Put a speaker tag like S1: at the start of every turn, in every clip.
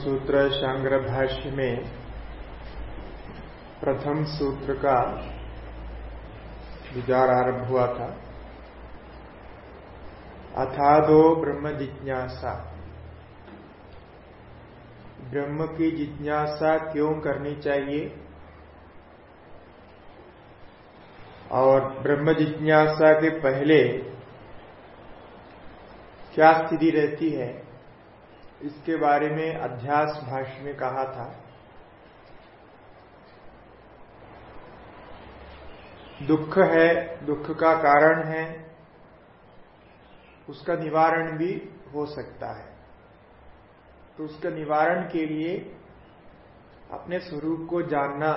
S1: ब्रह्मसूत्र शांग्र भाष्य में प्रथम सूत्र का विचार आरंभ हुआ था। अथादो ब्रह्म जिज्ञासा। ब्रह्म की जिज्ञासा क्यों करनी चाहिए? और ब्रह्म जिज्ञासा के पहले क्या स्थिति रहती है? इसके बारे में अध्यास भाष्य में कहा था। दुख है, दुख का कारण है, उसका निवारण भी हो सकता है। तो उसका निवारण के लिए अपने स्वरूप को जानना,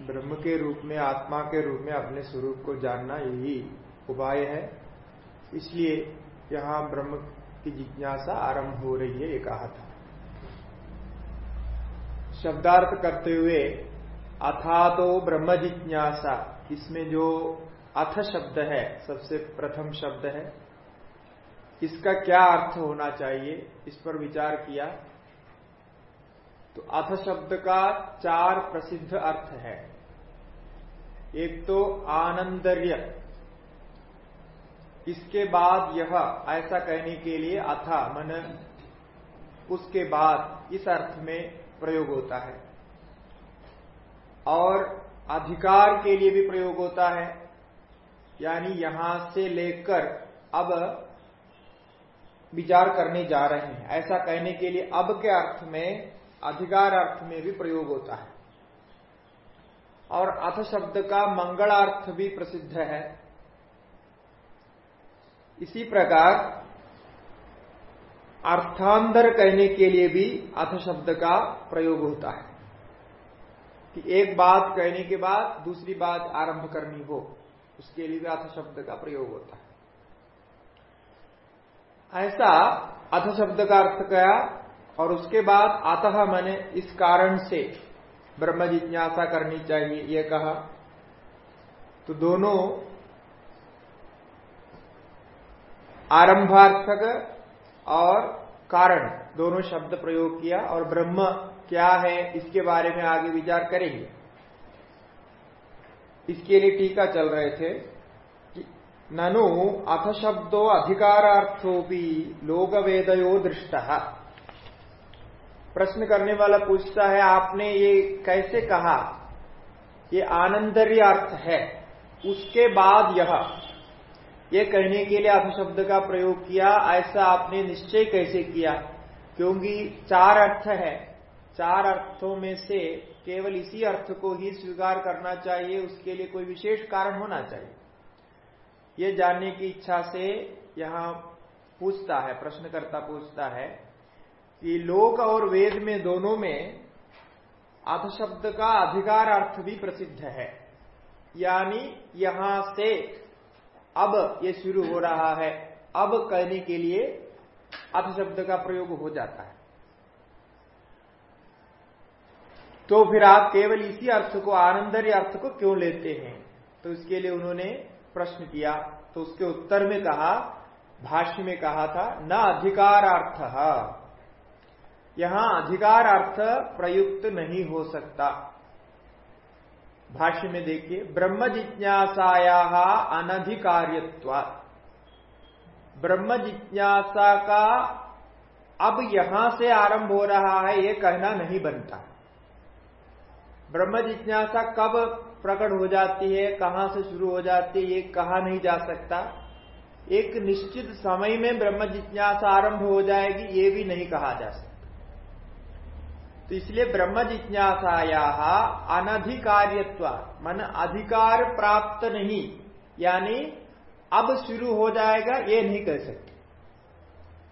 S1: ब्रह्म के रूप में, आत्मा के रूप में अपने स्वरूप को जानना यही उपाय है। इसलिए यहाँ ब्रह्म की जिज्ञासा आरंभ हो रही है ये कहा था शब्दार्थ करते हुए अथा तो ब्रह्म जिज्ञासा, इसमें जो अथ शब्द है, सबसे प्रथम शब्द है, इसका क्या अर्थ होना चाहिए, इस पर विचार किया तो अथ शब्द का चार प्रसिद्ध अर्थ है। एक तो आनंदर्य। इसके बाद यह, ऐसा कहने के लिए अथा मन, उसके बाद इस अर्थ में प्रयोग होता है। और अधिकार के लिए भी प्रयोग होता है। यानी यहाँ से लेकर अब विचार करने जा रहे हैं। ऐसा कहने के लिए अब के अर्थ में, अधिकार अर्थ में भी प्रयोग होता है। और अथ शब्द का मंगलार्थ भी प्रसिद्ध है। इसी प्रकार अर्थांतर कहने के लिए भी अथ शब्द का प्रयोग होता है कि एक बात कहने के बाद दूसरी बात आरंभ करनी हो, उसके लिए भी अर्थ शब्द का प्रयोग होता है। ऐसा अथ शब्द का अर्थ कया और उसके बाद अतः मैंने इस कारण से ब्रह्म जिज्ञासा करनी चाहिए यह कहा। तो दोनों आरंभार्थक और कारण, दोनों शब्द प्रयोग किया और ब्रह्म क्या है, इसके बारे में आगे विचार करेंगे। इसके लिए टीका चल रहे थे कि ननु अथ शब्दो अधिकारार्थो भी लोक वेदयो दृष्ट। प्रश्न करने वाला पूछता है, आपने ये कैसे कहा? ये आनंदर्य अर्थ है। उसके बाद यह। ये कहने के लिए अर्थ शब्द का प्रयोग किया, ऐसा आपने निश्चय कैसे किया? क्योंकि चार अर्थ है। चार अर्थों में से केवल इसी अर्थ को ही स्वीकार करना चाहिए, उसके लिए कोई विशेष कारण होना चाहिए। ये जानने की इच्छा से यहाँ पूछता है, प्रश्नकर्ता पूछता है कि लोक और वेद में दोनों में अध शब्द का अधिकार अर्थ भी प्रसिद्ध है। यानी यहाँ से अब ये शुरू हो रहा है। अब कहने के लिए अथ शब्द का प्रयोग हो जाता है। तो फिर आप केवल इसी अर्थ को, आनंदर्य अर्थ को क्यों लेते हैं? तो इसके लिए उन्होंने प्रश्न किया। तो उसके उत्तर में कहा, भाष्य में कहा था, न अधिकारार्थ। यहाँ अधिकार अर्थ प्रयुक्त नहीं हो सकता। भाष्य में देखिए, ब्रह्म जिज्ञासाया अनधिकार्यत्व। ब्रह्म जिज्ञासा का अब यहाँ से आरंभ हो रहा है, ये कहना नहीं बनता। ब्रह्म जिज्ञासा कब प्रकट हो जाती है, कहाँ से शुरू हो जाती है, ये कहा नहीं जा सकता। एक निश्चित समय में ब्रह्म जिज्ञासा आरंभ हो जाएगी, ये भी नहीं कहा जा सकता। तो इसलिए ब्रह्म जिज्ञासाया अनधिकार्यत्व, मन अधिकार प्राप्त नहीं, यानी अब शुरू हो जाएगा, ये नहीं कह सकते।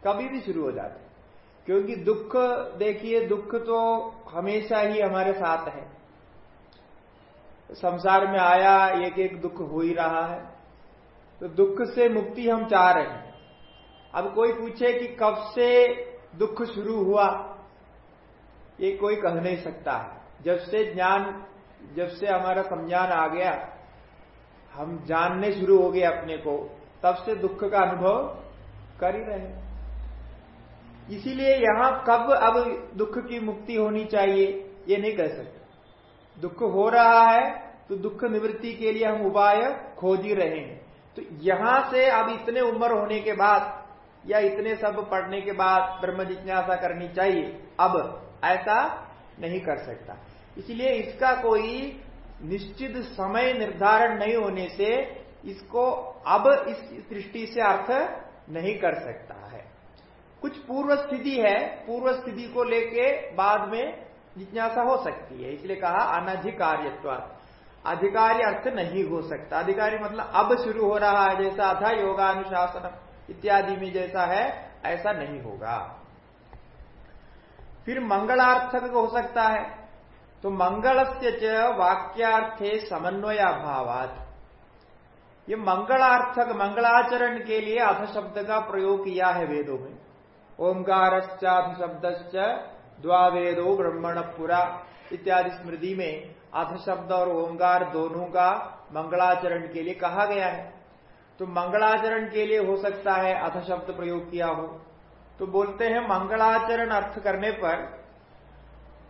S1: कभी भी शुरू हो जाते क्योंकि दुख, देखिए, दुख तो हमेशा ही हमारे साथ है। संसार में आया एक एक दुख हो ही रहा है। तो दुख से मुक्ति हम चाह रहे हैं। अब कोई पूछे कि कब से दुख शुरू हुआ? ये कोई कह नहीं सकता है। जब से ज्ञान, जब से हमारा संज्ञान आ गया, हम जानने शुरू हो गए अपने को, तब से दुख का अनुभव कर ही रहे इसीलिए यहाँ कब अब दुख की मुक्ति होनी चाहिए, ये नहीं कह सकते। दुख हो रहा है तो दुख निवृत्ति के लिए हम उपाय खोज ही रहे हैं। तो यहाँ से अब इतने उम्र होने के बाद, या इतने सब पढ़ने के बाद ब्रह्म जिज्ञासा करनी चाहिए, अब ऐसा नहीं कर सकता। इसलिए इसका कोई निश्चित समय निर्धारण नहीं होने से इसको अब इस दृष्टि से अर्थ नहीं कर सकता है। कुछ पूर्व स्थिति है, पूर्व स्थिति को लेके बाद में जिज्ञासा हो सकती है, इसलिए कहा अनधिकार्यत्व। अधिकारी अर्थ नहीं हो सकता। अधिकारी मतलब अब शुरू हो रहा है, जैसा था योगानुशासन इत्यादि में जैसा है, ऐसा नहीं होगा। फिर मंगलार्थक हो सकता है। तो मंगल से वाक्यार्थे समन्वय अभावात ये मंगलार्थक, मंगलाचरण के लिए अध शब्द का प्रयोग किया है वेदों में। ओंकार शब्द द्वावेदो ब्रह्मण पुरा इत्यादि स्मृति में अध शब्द और ओंकार दोनों का मंगलाचरण के लिए कहा गया है। तो मंगलाचरण के लिए हो सकता है अध शब्द प्रयोग किया हो। तो बोलते हैं मंगलाचरण अर्थ करने पर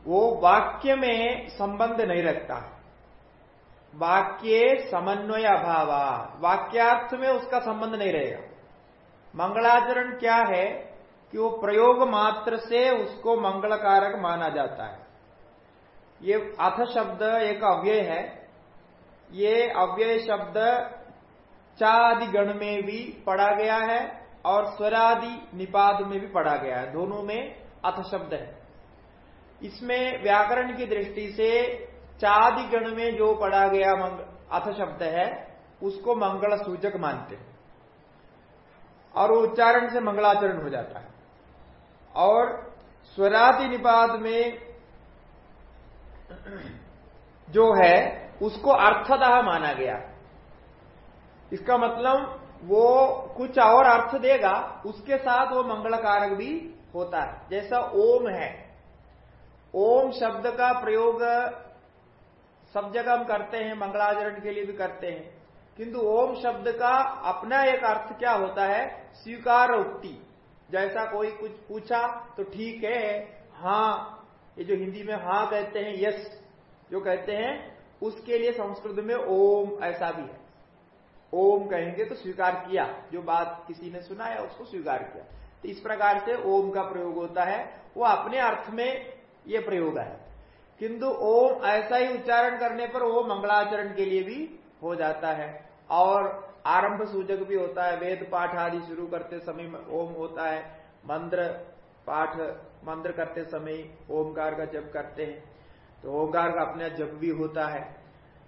S1: वो वाक्य में संबंध नहीं रखता। वाक्य समन्वय अभाव, वाक्यार्थ में उसका संबंध नहीं रहेगा। मंगलाचरण क्या है कि वो प्रयोग मात्र से उसको मंगलकारक माना जाता है। ये अथ शब्द एक अव्यय है। ये अव्यय शब्द चादि गण में भी पढ़ा गया है। और स्वरादि निपाद में भी पढ़ा गया है। दोनों में अथ शब्द है। इसमें व्याकरण की दृष्टि से चादि गण में जो पढ़ा गया अथ शब्द है, उसको मंगल सूचक मानते हैं। और उच्चारण से मंगलाचरण हो जाता है। और स्वरादि निपाद में जो है, उसको अर्थतः माना गया। इसका मतलब वो कुछ और अर्थ देगा, उसके साथ वो मंगल कारक भी होता है। जैसा ओम है। ओम शब्द का प्रयोग सब जगह हम करते हैं, मंगलाचरण के लिए भी करते हैं। किंतु ओम शब्द का अपना एक अर्थ क्या होता है? स्वीकार उक्ति। जैसा कोई कुछ पूछा तो ठीक है हाँ ये जो हिंदी में हाँ कहते हैं, यस, जो कहते हैं, उसके लिए संस्कृत में ओम ऐसा भी है। ओम कहेंगे तो स्वीकार किया। जो बात किसी ने सुनाया, उसको स्वीकार किया। तो इस प्रकार से ओम का प्रयोग होता है। वो अपने अर्थ में ये प्रयोग है। किंतु ओम ऐसा ही उच्चारण करने पर वो मंगलाचरण के लिए भी हो जाता है। और आरंभ सूचक भी होता है। वेद पाठ आदि शुरू करते समय ओम होता है। मंत्र पाठ, मंत्र करते समय ओमकार का जप करते हैं। तो ओमकार का अपने जप भी होता है।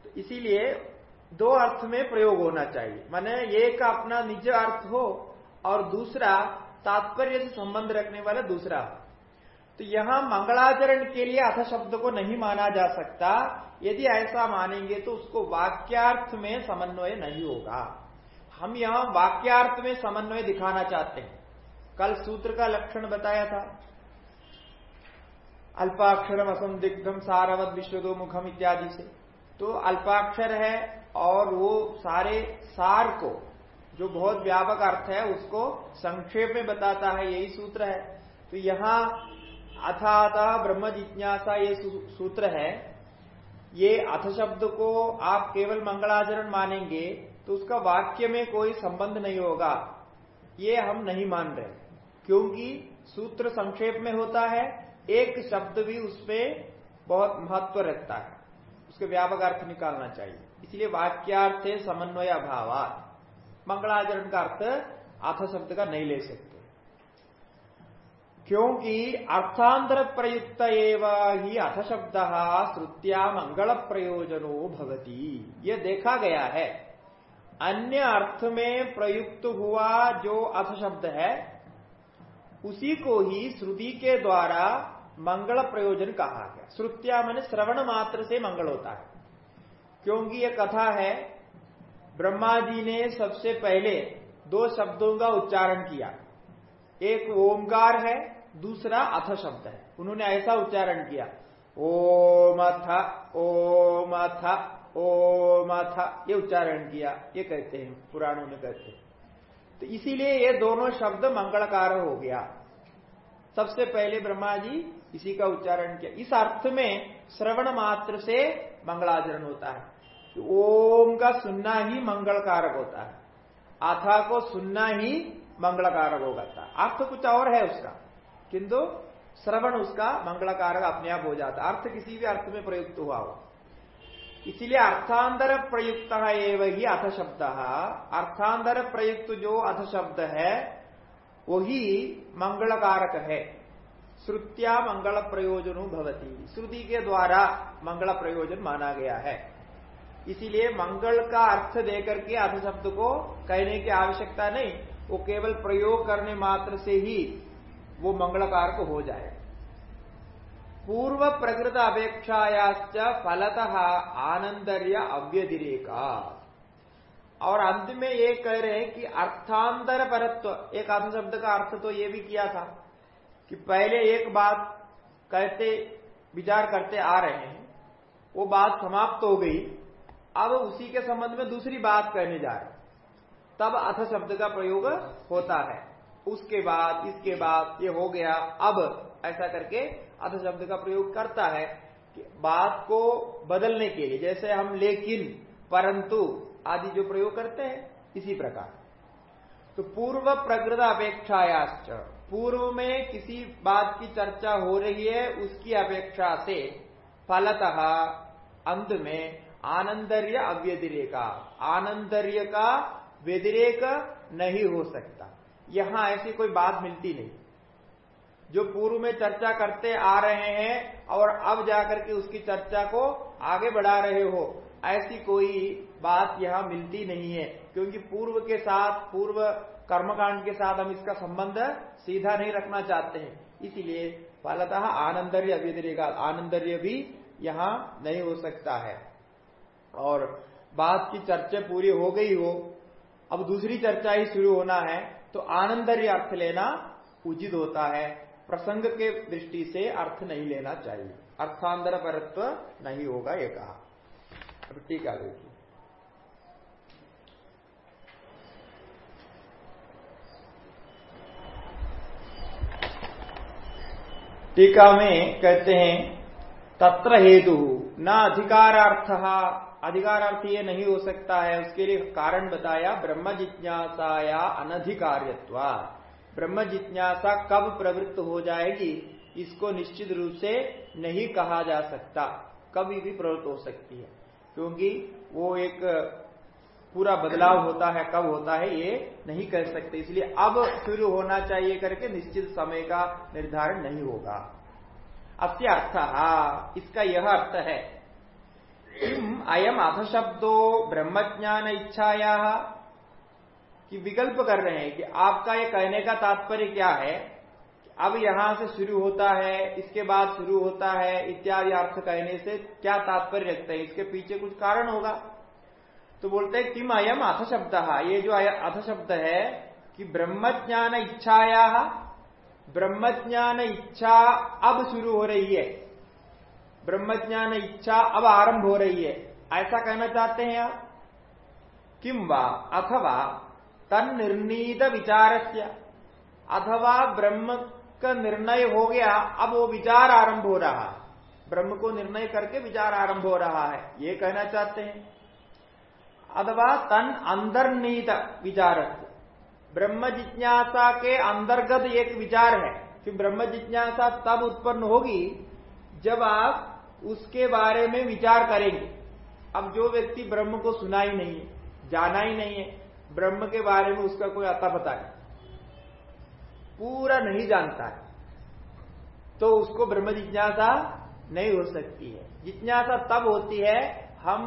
S1: तो इसीलिए दो अर्थ में प्रयोग होना चाहिए। माने एक अपना निज अर्थ हो और दूसरा तात्पर्य से संबंध रखने वाला दूसरा। तो यहाँ मंगलाचरण के लिए अथ शब्द को नहीं माना जा सकता। यदि ऐसा मानेंगे तो उसको वाक्यार्थ में समन्वय नहीं होगा। हम यहाँ वाक्यार्थ में समन्वय दिखाना चाहते हैं। कल सूत्र का लक्षण बताया था। अल्पाक्षरम असंदिग्धम सारवत विश्वदो, मुखम इत्यादि से। तो अल्पाक्षर है और वो सारे सार को, जो बहुत व्यापक अर्थ है, उसको संक्षेप में बताता है, यही सूत्र है। तो यहाँ अथाता ब्रह्म जिज्ञासा ये सूत्र है। ये अथ शब्द को आप केवल मंगलाचरण मानेंगे तो उसका वाक्य में कोई संबंध नहीं होगा। ये हम नहीं मान रहे, क्योंकि सूत्र संक्षेप में होता है, एक शब्द भी उसमें बहुत महत्व रखता है। उसके व्यापक अर्थ निकालना चाहिए। इसलिए वाक्यार्थ है समन्वय अभाव मंगलाचरण का अर्थ अथ शब्द का नहीं ले सकते। क्योंकि अर्थांतर प्रयुक्त एवं ही अथ शब्द श्रुत्या मंगल प्रयोजनो भवती। ये देखा गया है। अन्य अर्थ में प्रयुक्त हुआ जो अथ शब्द है, उसी को ही श्रुति के द्वारा मंगल प्रयोजन कहा गया। श्रुत्या मैंने श्रवण मात्र से मंगल होता है। क्योंकि यह कथा है ब्रह्मा जी ने सबसे पहले दो शब्दों का उच्चारण किया। एक ओमकार है, दूसरा अथ शब्द है। उन्होंने ऐसा उच्चारण किया। ओम अथ ओम अथ ओम अथ ये उच्चारण किया। ये कहते हैं, पुराणों में कहते हैं। तो इसीलिए ये दोनों शब्द मंगलकार हो गया। सबसे पहले ब्रह्मा जी इसी का उच्चारण किया। इस अर्थ में श्रवण मात्र से मंगलाचरण होता है। तो ओम का सुनना ही मंगल कारक होता है। आथा को सुनना ही मंगल कारक होगा अर्थ कुछ और है उसका। किंतु श्रवण उसका मंगल कारक अपने आप हो जाता अर्थ किसी भी अर्थ में प्रयुक्त हुआ हो। इसीलिए अर्थांतर प्रयुक्त एवं ही अथ शब्द अर्थांतर प्रयुक्त जो अथ शब्द है, वही मंगल कारक है। श्रुत्या मंगल प्रयोजन भवती। श्रुति के द्वारा मंगल प्रयोजन माना गया है। इसीलिए मंगल का अर्थ देकर के अथ शब्द को कहने की आवश्यकता नहीं, वो केवल प्रयोग करने मात्र से ही वो मंगल कारक हो जाए। पूर्व प्रकृत अपेक्षायाच फलतः आनंदर्य अव्यतिरेका। और अंत में ये कह रहे हैं कि अर्थांतर परत्व एक अर्थ शब्द का अर्थ तो ये भी किया था। कि पहले एक बात कहते विचार करते आ रहे हैं, वो बात समाप्त हो गई, अब उसी के संबंध में दूसरी बात कहने जा रहे तब अथ शब्द का प्रयोग होता है। उसके बाद, इसके बाद, ये हो गया, अब ऐसा करके अथ शब्द का प्रयोग करता है कि बात को बदलने के लिए, जैसे हम लेकिन, परंतु आदि जो प्रयोग करते हैं, इसी प्रकार। तो पूर्व प्रकृत अपेक्षायाश्च। पूर्व में किसी बात की चर्चा हो रही है, उसकी अपेक्षा से फलतः अंत में आनंदर्य अव्यतिरेका। आनंदर्य का व्यतिरेक नहीं हो सकता। यहाँ ऐसी कोई बात मिलती नहीं। जो पूर्व में चर्चा करते आ रहे हैं और अब जाकर के उसकी चर्चा को आगे बढ़ा रहे हो, ऐसी कोई बात यहाँ मिलती नहीं है, क्योंकि पूर्व के साथ, पूर्व कर्मकांड के साथ हम इसका संबंध सीधा नहीं रखना चाहते हैं। इसीलिए फलतः आनंदर्य अव्यतिरेका आनंदर्य भी यहाँ नहीं हो सकता है। और बात की चर्चा पूरी हो गई हो, अब दूसरी चर्चा ही शुरू होना है तो आनंदर्य अर्थ लेना उचित होता है। प्रसंग के दृष्टि से अर्थ नहीं लेना चाहिए। अर्थांतर परत्व नहीं होगा ये कहा। टीका देखिए टीका में कहते हैं, तत्र हेतु, न अधिकारार्थ अधिकारार्थ ये नहीं हो सकता है, उसके लिए कारण बताया, ब्रह्म जिज्ञासाया अनधिकार्यत्व। ब्रह्म जिज्ञासा कब प्रवृत्त हो जाएगी, इसको निश्चित रूप से नहीं कहा जा सकता, कभी भी प्रवृत्त हो सकती है, क्योंकि वो एक पूरा बदलाव होता है, कब होता है, ये नहीं कह सकते। इसलिए अब शुरू होना चाहिए करके निश्चित समय का निर्धारण नहीं होगा। अस्य अर्थ इसका यह अर्थ है। अयम अथ शब्दो ब्रह्मज्ञान इच्छाया कि विकल्प कर रहे हैं कि आपका ये कहने का तात्पर्य क्या है? अब यहाँ से शुरू होता है, इसके बाद शुरू होता है, इत्यादि अर्थ कहने से क्या तात्पर्य रखते हैं? इसके पीछे कुछ कारण होगा। तो बोलते हैं, किम अयम अथ शब्द। ये जो अथ शब्द है, कि ब्रह्मज्ञान इच्छाया, ब्रह्मज्ञान इच्छा अब शुरू हो रही है। ब्रह्मज्ञान इच्छा अब आरंभ हो रही है। ऐसा कहना चाहते हैं आप? किम वा? अथवा तन निर्णीत विचार अथवा ब्रह्म का निर्णय हो गया, अब वो विचार आरंभ हो रहा। ब्रह्म को निर्णय करके विचार आरंभ हो रहा है। ये कहना चाहते हैं। अथवा तन अंतर्नीत विचार ब्रह्म जिज्ञासा के अंतर्गत एक विचार है कि ब्रह्म जिज्ञासा तब उत्पन्न होगी जब आप उसके बारे में विचार करेंगे अब जो व्यक्ति ब्रह्म को सुना ही नहीं है जाना ही नहीं है ब्रह्म के बारे में उसका कोई अता पता नहीं पूरा नहीं जानता है तो उसको ब्रह्म जिज्ञासा नहीं हो सकती है जिज्ञासा तब होती है हम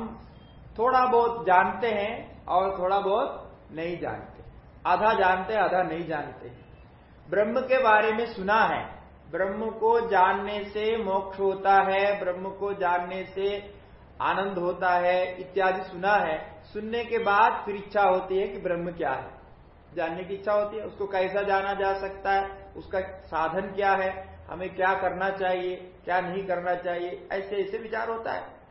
S1: थोड़ा बहुत जानते हैं और थोड़ा बहुत नहीं जानते। आधा जानते, आधा नहीं जानते। ब्रह्म के बारे में सुना है। ब्रह्म को जानने से मोक्ष होता है, ब्रह्म को जानने से आनंद होता है, इत्यादि सुना है। सुनने के बाद फिर इच्छा होती है कि ब्रह्म क्या है। जानने की इच्छा होती है, उसको कैसा जाना जा सकता है, उसका साधन क्या है, हमें क्या करना चाहिए, क्या नहीं करना चाहिए ऐसे ऐसे विचार होता है।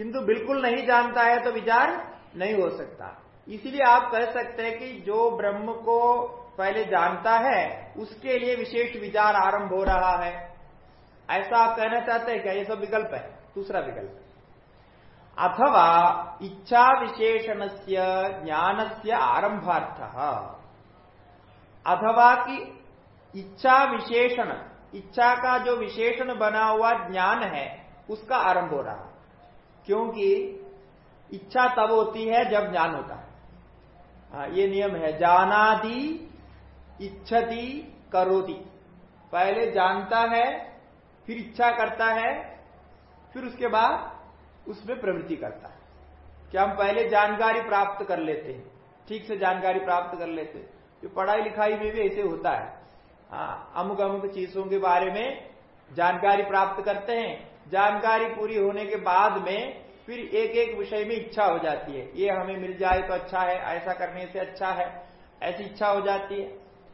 S1: किंतु बिल्कुल नहीं जानता है तो विचार नहीं हो सकता। इसीलिए आप कह सकते हैं कि जो ब्रह्म को पहले जानता है, उसके लिए विशेष विचार आरंभ हो रहा है। ऐसा आप कहना चाहते हैं क्या? ये सब विकल्प है। दूसरा विकल्प। अथवा इच्छा विशेषण से ज्ञान से आरंभार्थ। अथवा कि इच्छा विशेषण, इच्छा का जो विशेषण बना हुआ ज्ञान है, उसका आरंभ हो रहा क्योंकि इच्छा तब होती है जब ज्ञान होता है। हाँ, ये नियम है जानादि इच्छति करोति। पहले जानता है फिर इच्छा करता है फिर उसके बाद उसमें प्रवृत्ति करता है। क्या हम पहले जानकारी प्राप्त कर लेते हैं ठीक से जानकारी प्राप्त कर लेते हैं। जो पढ़ाई लिखाई में भी ऐसे होता है। हाँ अमुक अमुक चीज़ों के बारे में जानकारी प्राप्त करते हैं जानकारी पूरी होने के बाद में फिर एक एक विषय में इच्छा हो जाती है। ये हमें मिल जाए तो अच्छा है, ऐसा करने से अच्छा है, ऐसी इच्छा हो जाती है।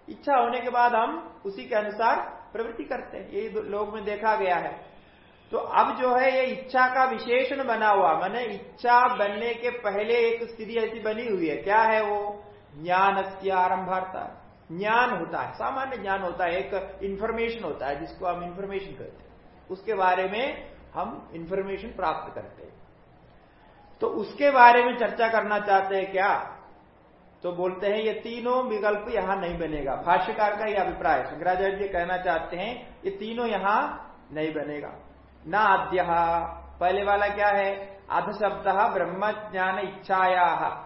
S1: इच्छा होने के बाद हम उसी के अनुसार प्रवृत्ति करते हैं। यही लोग में देखा गया है। तो अब जो है ये इच्छा का विशेषण बना हुआ, मैंने इच्छा बनने के पहले एक स्थिति ऐसी बनी हुई है। क्या है वो? ज्ञान से आरंभार्ता ज्ञान होता है, सामान्य ज्ञान होता है, एक इंफॉर्मेशन होता है जिसको हम इंफॉर्मेशन कहते हैं। उसके बारे में हम इंफॉर्मेशन प्राप्त करते हैं। तो उसके बारे में चर्चा करना चाहते हैं क्या? तो बोलते हैं, ये तीनों विकल्प यहाँ नहीं बनेगा। भाष्यकार का यह अभिप्राय, शंकराचार्य जी कहना चाहते हैं, ये तीनों यहाँ नहीं बनेगा। न आद्य, पहले वाला क्या है? अध शब्द ब्रह्म ज्ञान इच्छाया।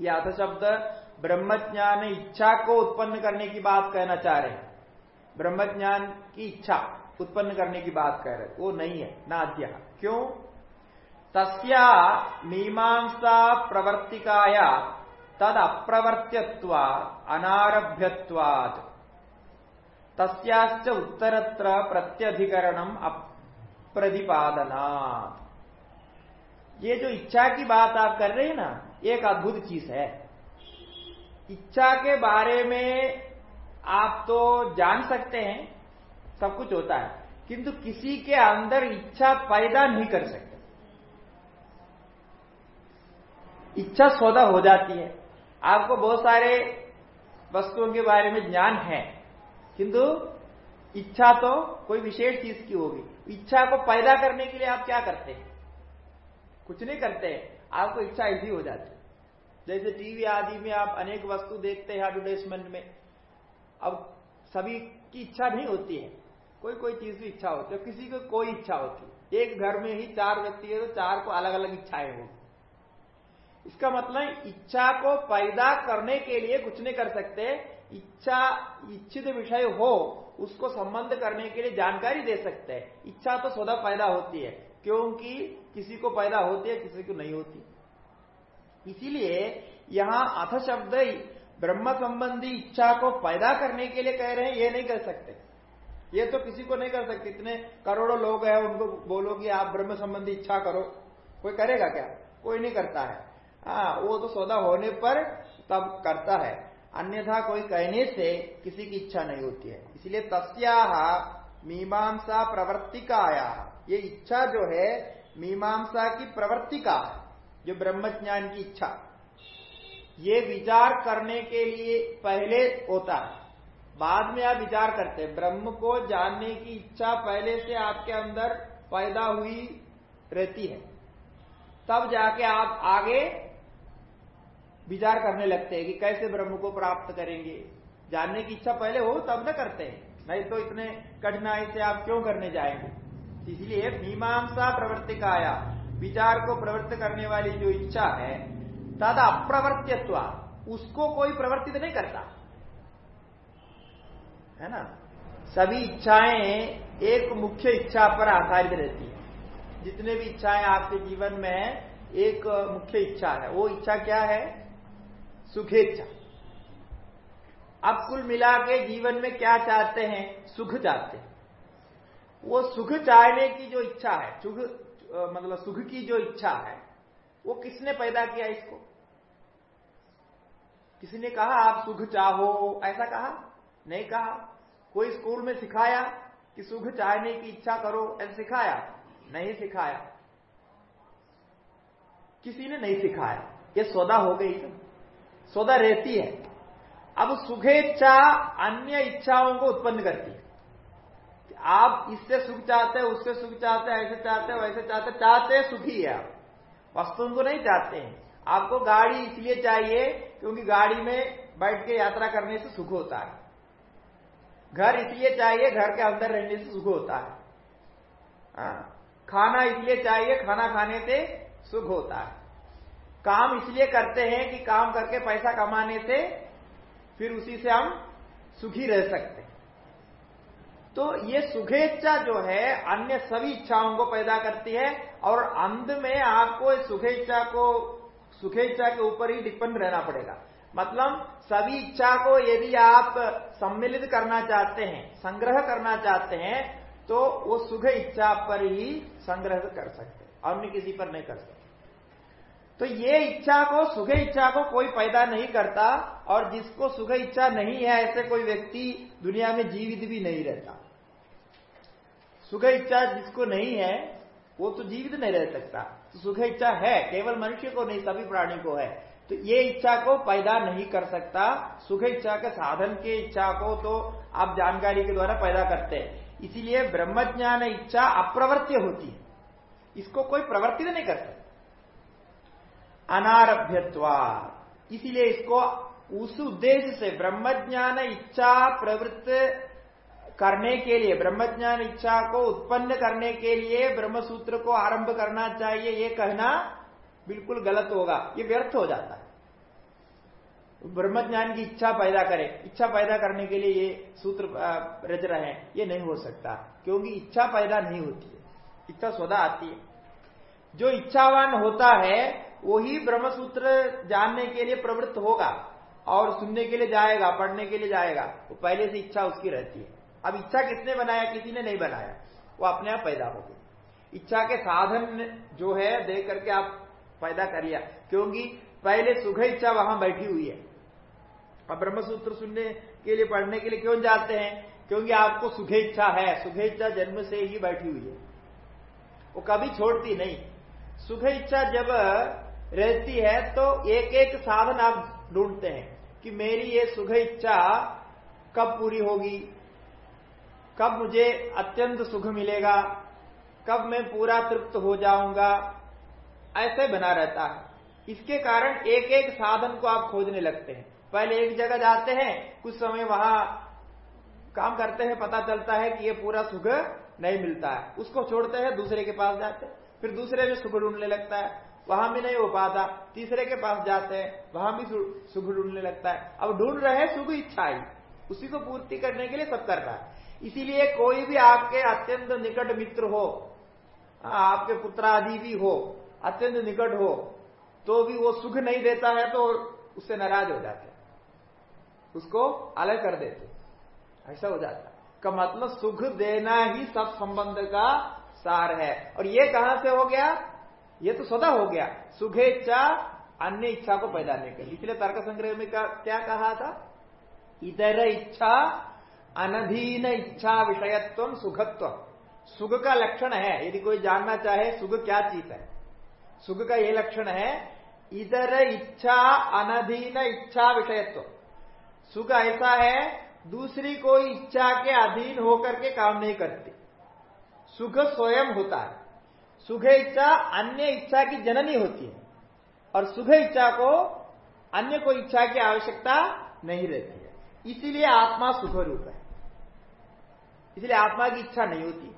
S1: यह अध शब्द ब्रह्म ज्ञान इच्छा को उत्पन्न करने की बात कहना चाह रहे हैं। ब्रह्म ज्ञान की इच्छा। उत्पन्न करने की बात कह रहे वो नहीं है नाद्य क्यों? तस्या मीमांसा प्रवर्तिकाया तद अप्रवर्त्यत्व अनारभ्यवाद तस्याच उत्तरत्र प्रत्यधिकरणम अप्रतिपादना ये जो इच्छा की बात आप कर रहे हैं ना, एक अद्भुत चीज़ है। इच्छा के बारे में आप तो जान सकते हैं सब कुछ होता है। किंतु किसी के अंदर इच्छा पैदा नहीं कर सकते। इच्छा सौदा हो जाती है। आपको बहुत सारे वस्तुओं के बारे में ज्ञान है, किंतु इच्छा तो कोई विशेष चीज़ की होगी। इच्छा को पैदा करने के लिए आप क्या करते हैं? कुछ नहीं करते। आपको इच्छा ऐसी हो जाती है। जैसे टीवी आदि में आप अनेक वस्तु देखते हैं एडवर्टाइजमेंट में। अब सभी की इच्छा नहीं होती है। कोई कोई चीज़ की इच्छा होती है किसी को कोई इच्छा होती है, एक घर में ही चार व्यक्ति है तो चार को अलग अलग इच्छाएँ होगी इसका मतलब इच्छा को पैदा करने के लिए कुछ नहीं कर सकते, इच्छा, इच्छित विषय हो, उसको संबंध करने के लिए जानकारी दे सकते हैं। इच्छा तो सौदा पैदा होती है, क्योंकि किसी को पैदा होती है, किसी को नहीं होती। इसीलिए यहाँ अथ शब्द ब्रह्म संबंधी इच्छा को पैदा करने के लिए कह रहे हैं, ये नहीं कर सकते। ये तो किसी को नहीं कर सकते। इतने करोड़ों लोग हैं, उनको बोलो कि आप ब्रह्म संबंधी इच्छा करो। कोई करेगा क्या? कोई नहीं करता है। हाँ वो तो सौदा होने पर तब करता है। अन्यथा कोई कहने से किसी की इच्छा नहीं होती है। इसलिए तस्या मीमांसा प्रवर्तिकाया। ये इच्छा जो है, मीमांसा की प्रवर्तिका, जो ब्रह्म ज्ञान की इच्छा। ये विचार करने के लिए पहले होता है। बाद में आप विचार करते हैं, ब्रह्म को जानने की इच्छा पहले से आपके अंदर पैदा हुई रहती है। तब जाके आप आगे विचार करने लगते हैं कि कैसे ब्रह्म को प्राप्त करेंगे। जानने की इच्छा पहले हो, तब न करते हैं। नहीं तो इतने कठिनाई से आप क्यों करने जाएँगे? इसलिए मीमांसा प्रवर्तिकाया, विचार को प्रवृत्त करने वाली जो इच्छा है, तद अप्रवर्त्यत्व, उसको कोई प्रवर्तित नहीं करता। है ना? सभी इच्छाएँ एक मुख्य इच्छा पर आधारित रहती है। जितने भी इच्छाएँ आपके जीवन में एक मुख्य इच्छा है, वो इच्छा क्या है? सुखेच्छा। अब कुल मिला के जीवन में क्या चाहते हैं? सुख चाहते हैं। वो सुख चाहने की जो इच्छा है, सुख मतलब सुख की जो इच्छा है, वो किसने पैदा किया इसको? किसी ने कहा आप सुख चाहो? ऐसा कहा? नहीं कहा। कोई स्कूल में सिखाया कि सुख चाहने की इच्छा करो ऐसे सिखाया। नहीं सिखाया। किसी ने नहीं सिखाया। ये सौदा हो गई। सौदा रहती है। अब सुखेच्छा अन्य इच्छाओं को उत्पन्न करती है। आप इससे सुख चाहते हैं, उससे सुख चाहते हैं, ऐसे चाहते हैं, वैसे चाहते हैं चाहते हैं सुखी है आप। वस्तुओं को नहीं चाहते हैं। आपको गाड़ी इसलिए चाहिए क्योंकि गाड़ी में बैठ के यात्रा करने से सुख होता है। घर इसलिए चाहिए घर के अंदर रहने से सुख होता है। आ, हाँ, खाना इसलिए चाहिए खाना खाने से सुख होता है। काम इसलिए करते हैं कि काम करके पैसा कमाने से फिर उसी से हम सुखी रह सकते हैं। तो ये सुखेच्छा जो है अन्य सभी इच्छाओं को पैदा करती है और अंत में आपको सुखेच्छा को सुखेच्छा के ऊपर ही डिपेंड रहना पड़ेगा। मतलब सभी इच्छा को यदि आप सम्मिलित करना चाहते हैं, संग्रह करना चाहते हैं तो वो सुख इच्छा पर ही संग्रह कर सकते और अन्य किसी पर नहीं कर सकते। तो ये इच्छा को, सुख इच्छा को कोई पैदा नहीं करता, और जिसको सुख इच्छा नहीं है, ऐसे कोई व्यक्ति दुनिया में जीवित भी नहीं रहता। सुख इच्छा जिसको नहीं है, वो तो जीवित नहीं रह सकता। तो सुख इच्छा है, केवल मनुष्य को नहीं, सभी प्राणी को है। तो ये इच्छा को पैदा नहीं कर सकता। सुख इच्छा के साधन के इच्छा को तो आप जानकारी के द्वारा पैदा करते हैं। इसीलिए ब्रह्मज्ञान इच्छा अप्रवर्त्य होती है। इसको कोई प्रवर्तित नहीं कर सकता अनारभ्यत्वा इसीलिए इसको उस उद्देश्य से ब्रह्मज्ञान इच्छा प्रवृत्त करने के लिए, ब्रह्मज्ञान इच्छा को उत्पन्न करने के लिए ब्रह्म सूत्र को आरंभ करना चाहिए, ये कहना बिल्कुल गलत होगा, ये व्यर्थ हो जाता है। ब्रह्म ज्ञान की इच्छा पैदा करे। इच्छा पैदा करने के लिए ये सूत्र रच रहे हैं। ये नहीं हो सकता, क्योंकि इच्छा पैदा नहीं होती है। इच्छा स्वदा आती है। जो इच्छावान होता है, वही ब्रह्म सूत्र जानने के लिए प्रवृत्त होगा और सुनने के लिए जाएगा, पढ़ने के लिए जाएगा। वो तो पहले से इच्छा उसकी रहती है। अब इच्छा किसने बनाया, किसी ने नहीं बनाया? वो अपने आप पैदा होगी इच्छा के साधन जो है देख करके आप पैदा कर लिया क्योंकि पहले सुख इच्छा वहाँ बैठी हुई है। अब ब्रह्मसूत्र सुनने के लिए, पढ़ने के लिए क्यों जाते हैं? क्योंकि आपको सुख इच्छा है सुख इच्छा जन्म से ही बैठी हुई है। वो कभी छोड़ती नहीं। सुख इच्छा जब रहती है तो एक एक साधन आप ढूंढते हैं कि मेरी ये सुख इच्छा कब पूरी होगी? कब मुझे अत्यंत सुख मिलेगा? कब मैं पूरा तृप्त हो जाऊँगा? ऐसे बना रहता है। इसके कारण एक एक साधन को आप खोजने लगते हैं। पहले एक जगह जाते हैं, कुछ समय वहाँ काम करते हैं, पता चलता है कि ये पूरा सुख नहीं मिलता है। उसको छोड़ते हैं, दूसरे के पास जाते हैं। फिर दूसरे में सुख ढूँढने लगता है। वहाँ भी नहीं हो पाता। तीसरे के पास जाते हैं, वहाँ भी सुख ढूँढने लगता है। अब ढूंढ रहे हैं, सुख इच्छा ही। उसी को पूर्ति करने के लिए सब कर रहा है। इसीलिए कोई भी आपके अत्यंत निकट मित्र हो, आपके पुत्रादि भी हो अत्यंत निकट हो तो भी वो सुख नहीं देता है तो उससे नाराज़ हो जाते उसको अलग कर देते ऐसा हो जाता का मतलब सुख देना ही सब संबंध का सार है। और ये कहाँ से हो गया? ये तो सदा हो गया। सुखेच्छा अन्य इच्छा को पैदा नहीं कर इसलिए तर्क संग्रह में क्या कहा था? इधर इच्छा, अनधीन इच्छा विषयत्व सुखत्व। सुख का लक्षण है। यदि कोई जानना चाहे, सुख क्या चीज़ है? सुख का यह लक्षण है, इधर इच्छा, अनधीन इच्छा विषयत्व। सुख ऐसा है, दूसरी कोई इच्छा के अधीन होकर के काम नहीं करती। सुख स्वयं होता है। सुख इच्छा अन्य इच्छा की जननी होती है। और सुख इच्छा को अन्य कोई इच्छा की आवश्यकता नहीं रहती है। इसीलिए आत्मा सुख रूप है। इसलिए आत्मा की इच्छा नहीं होती।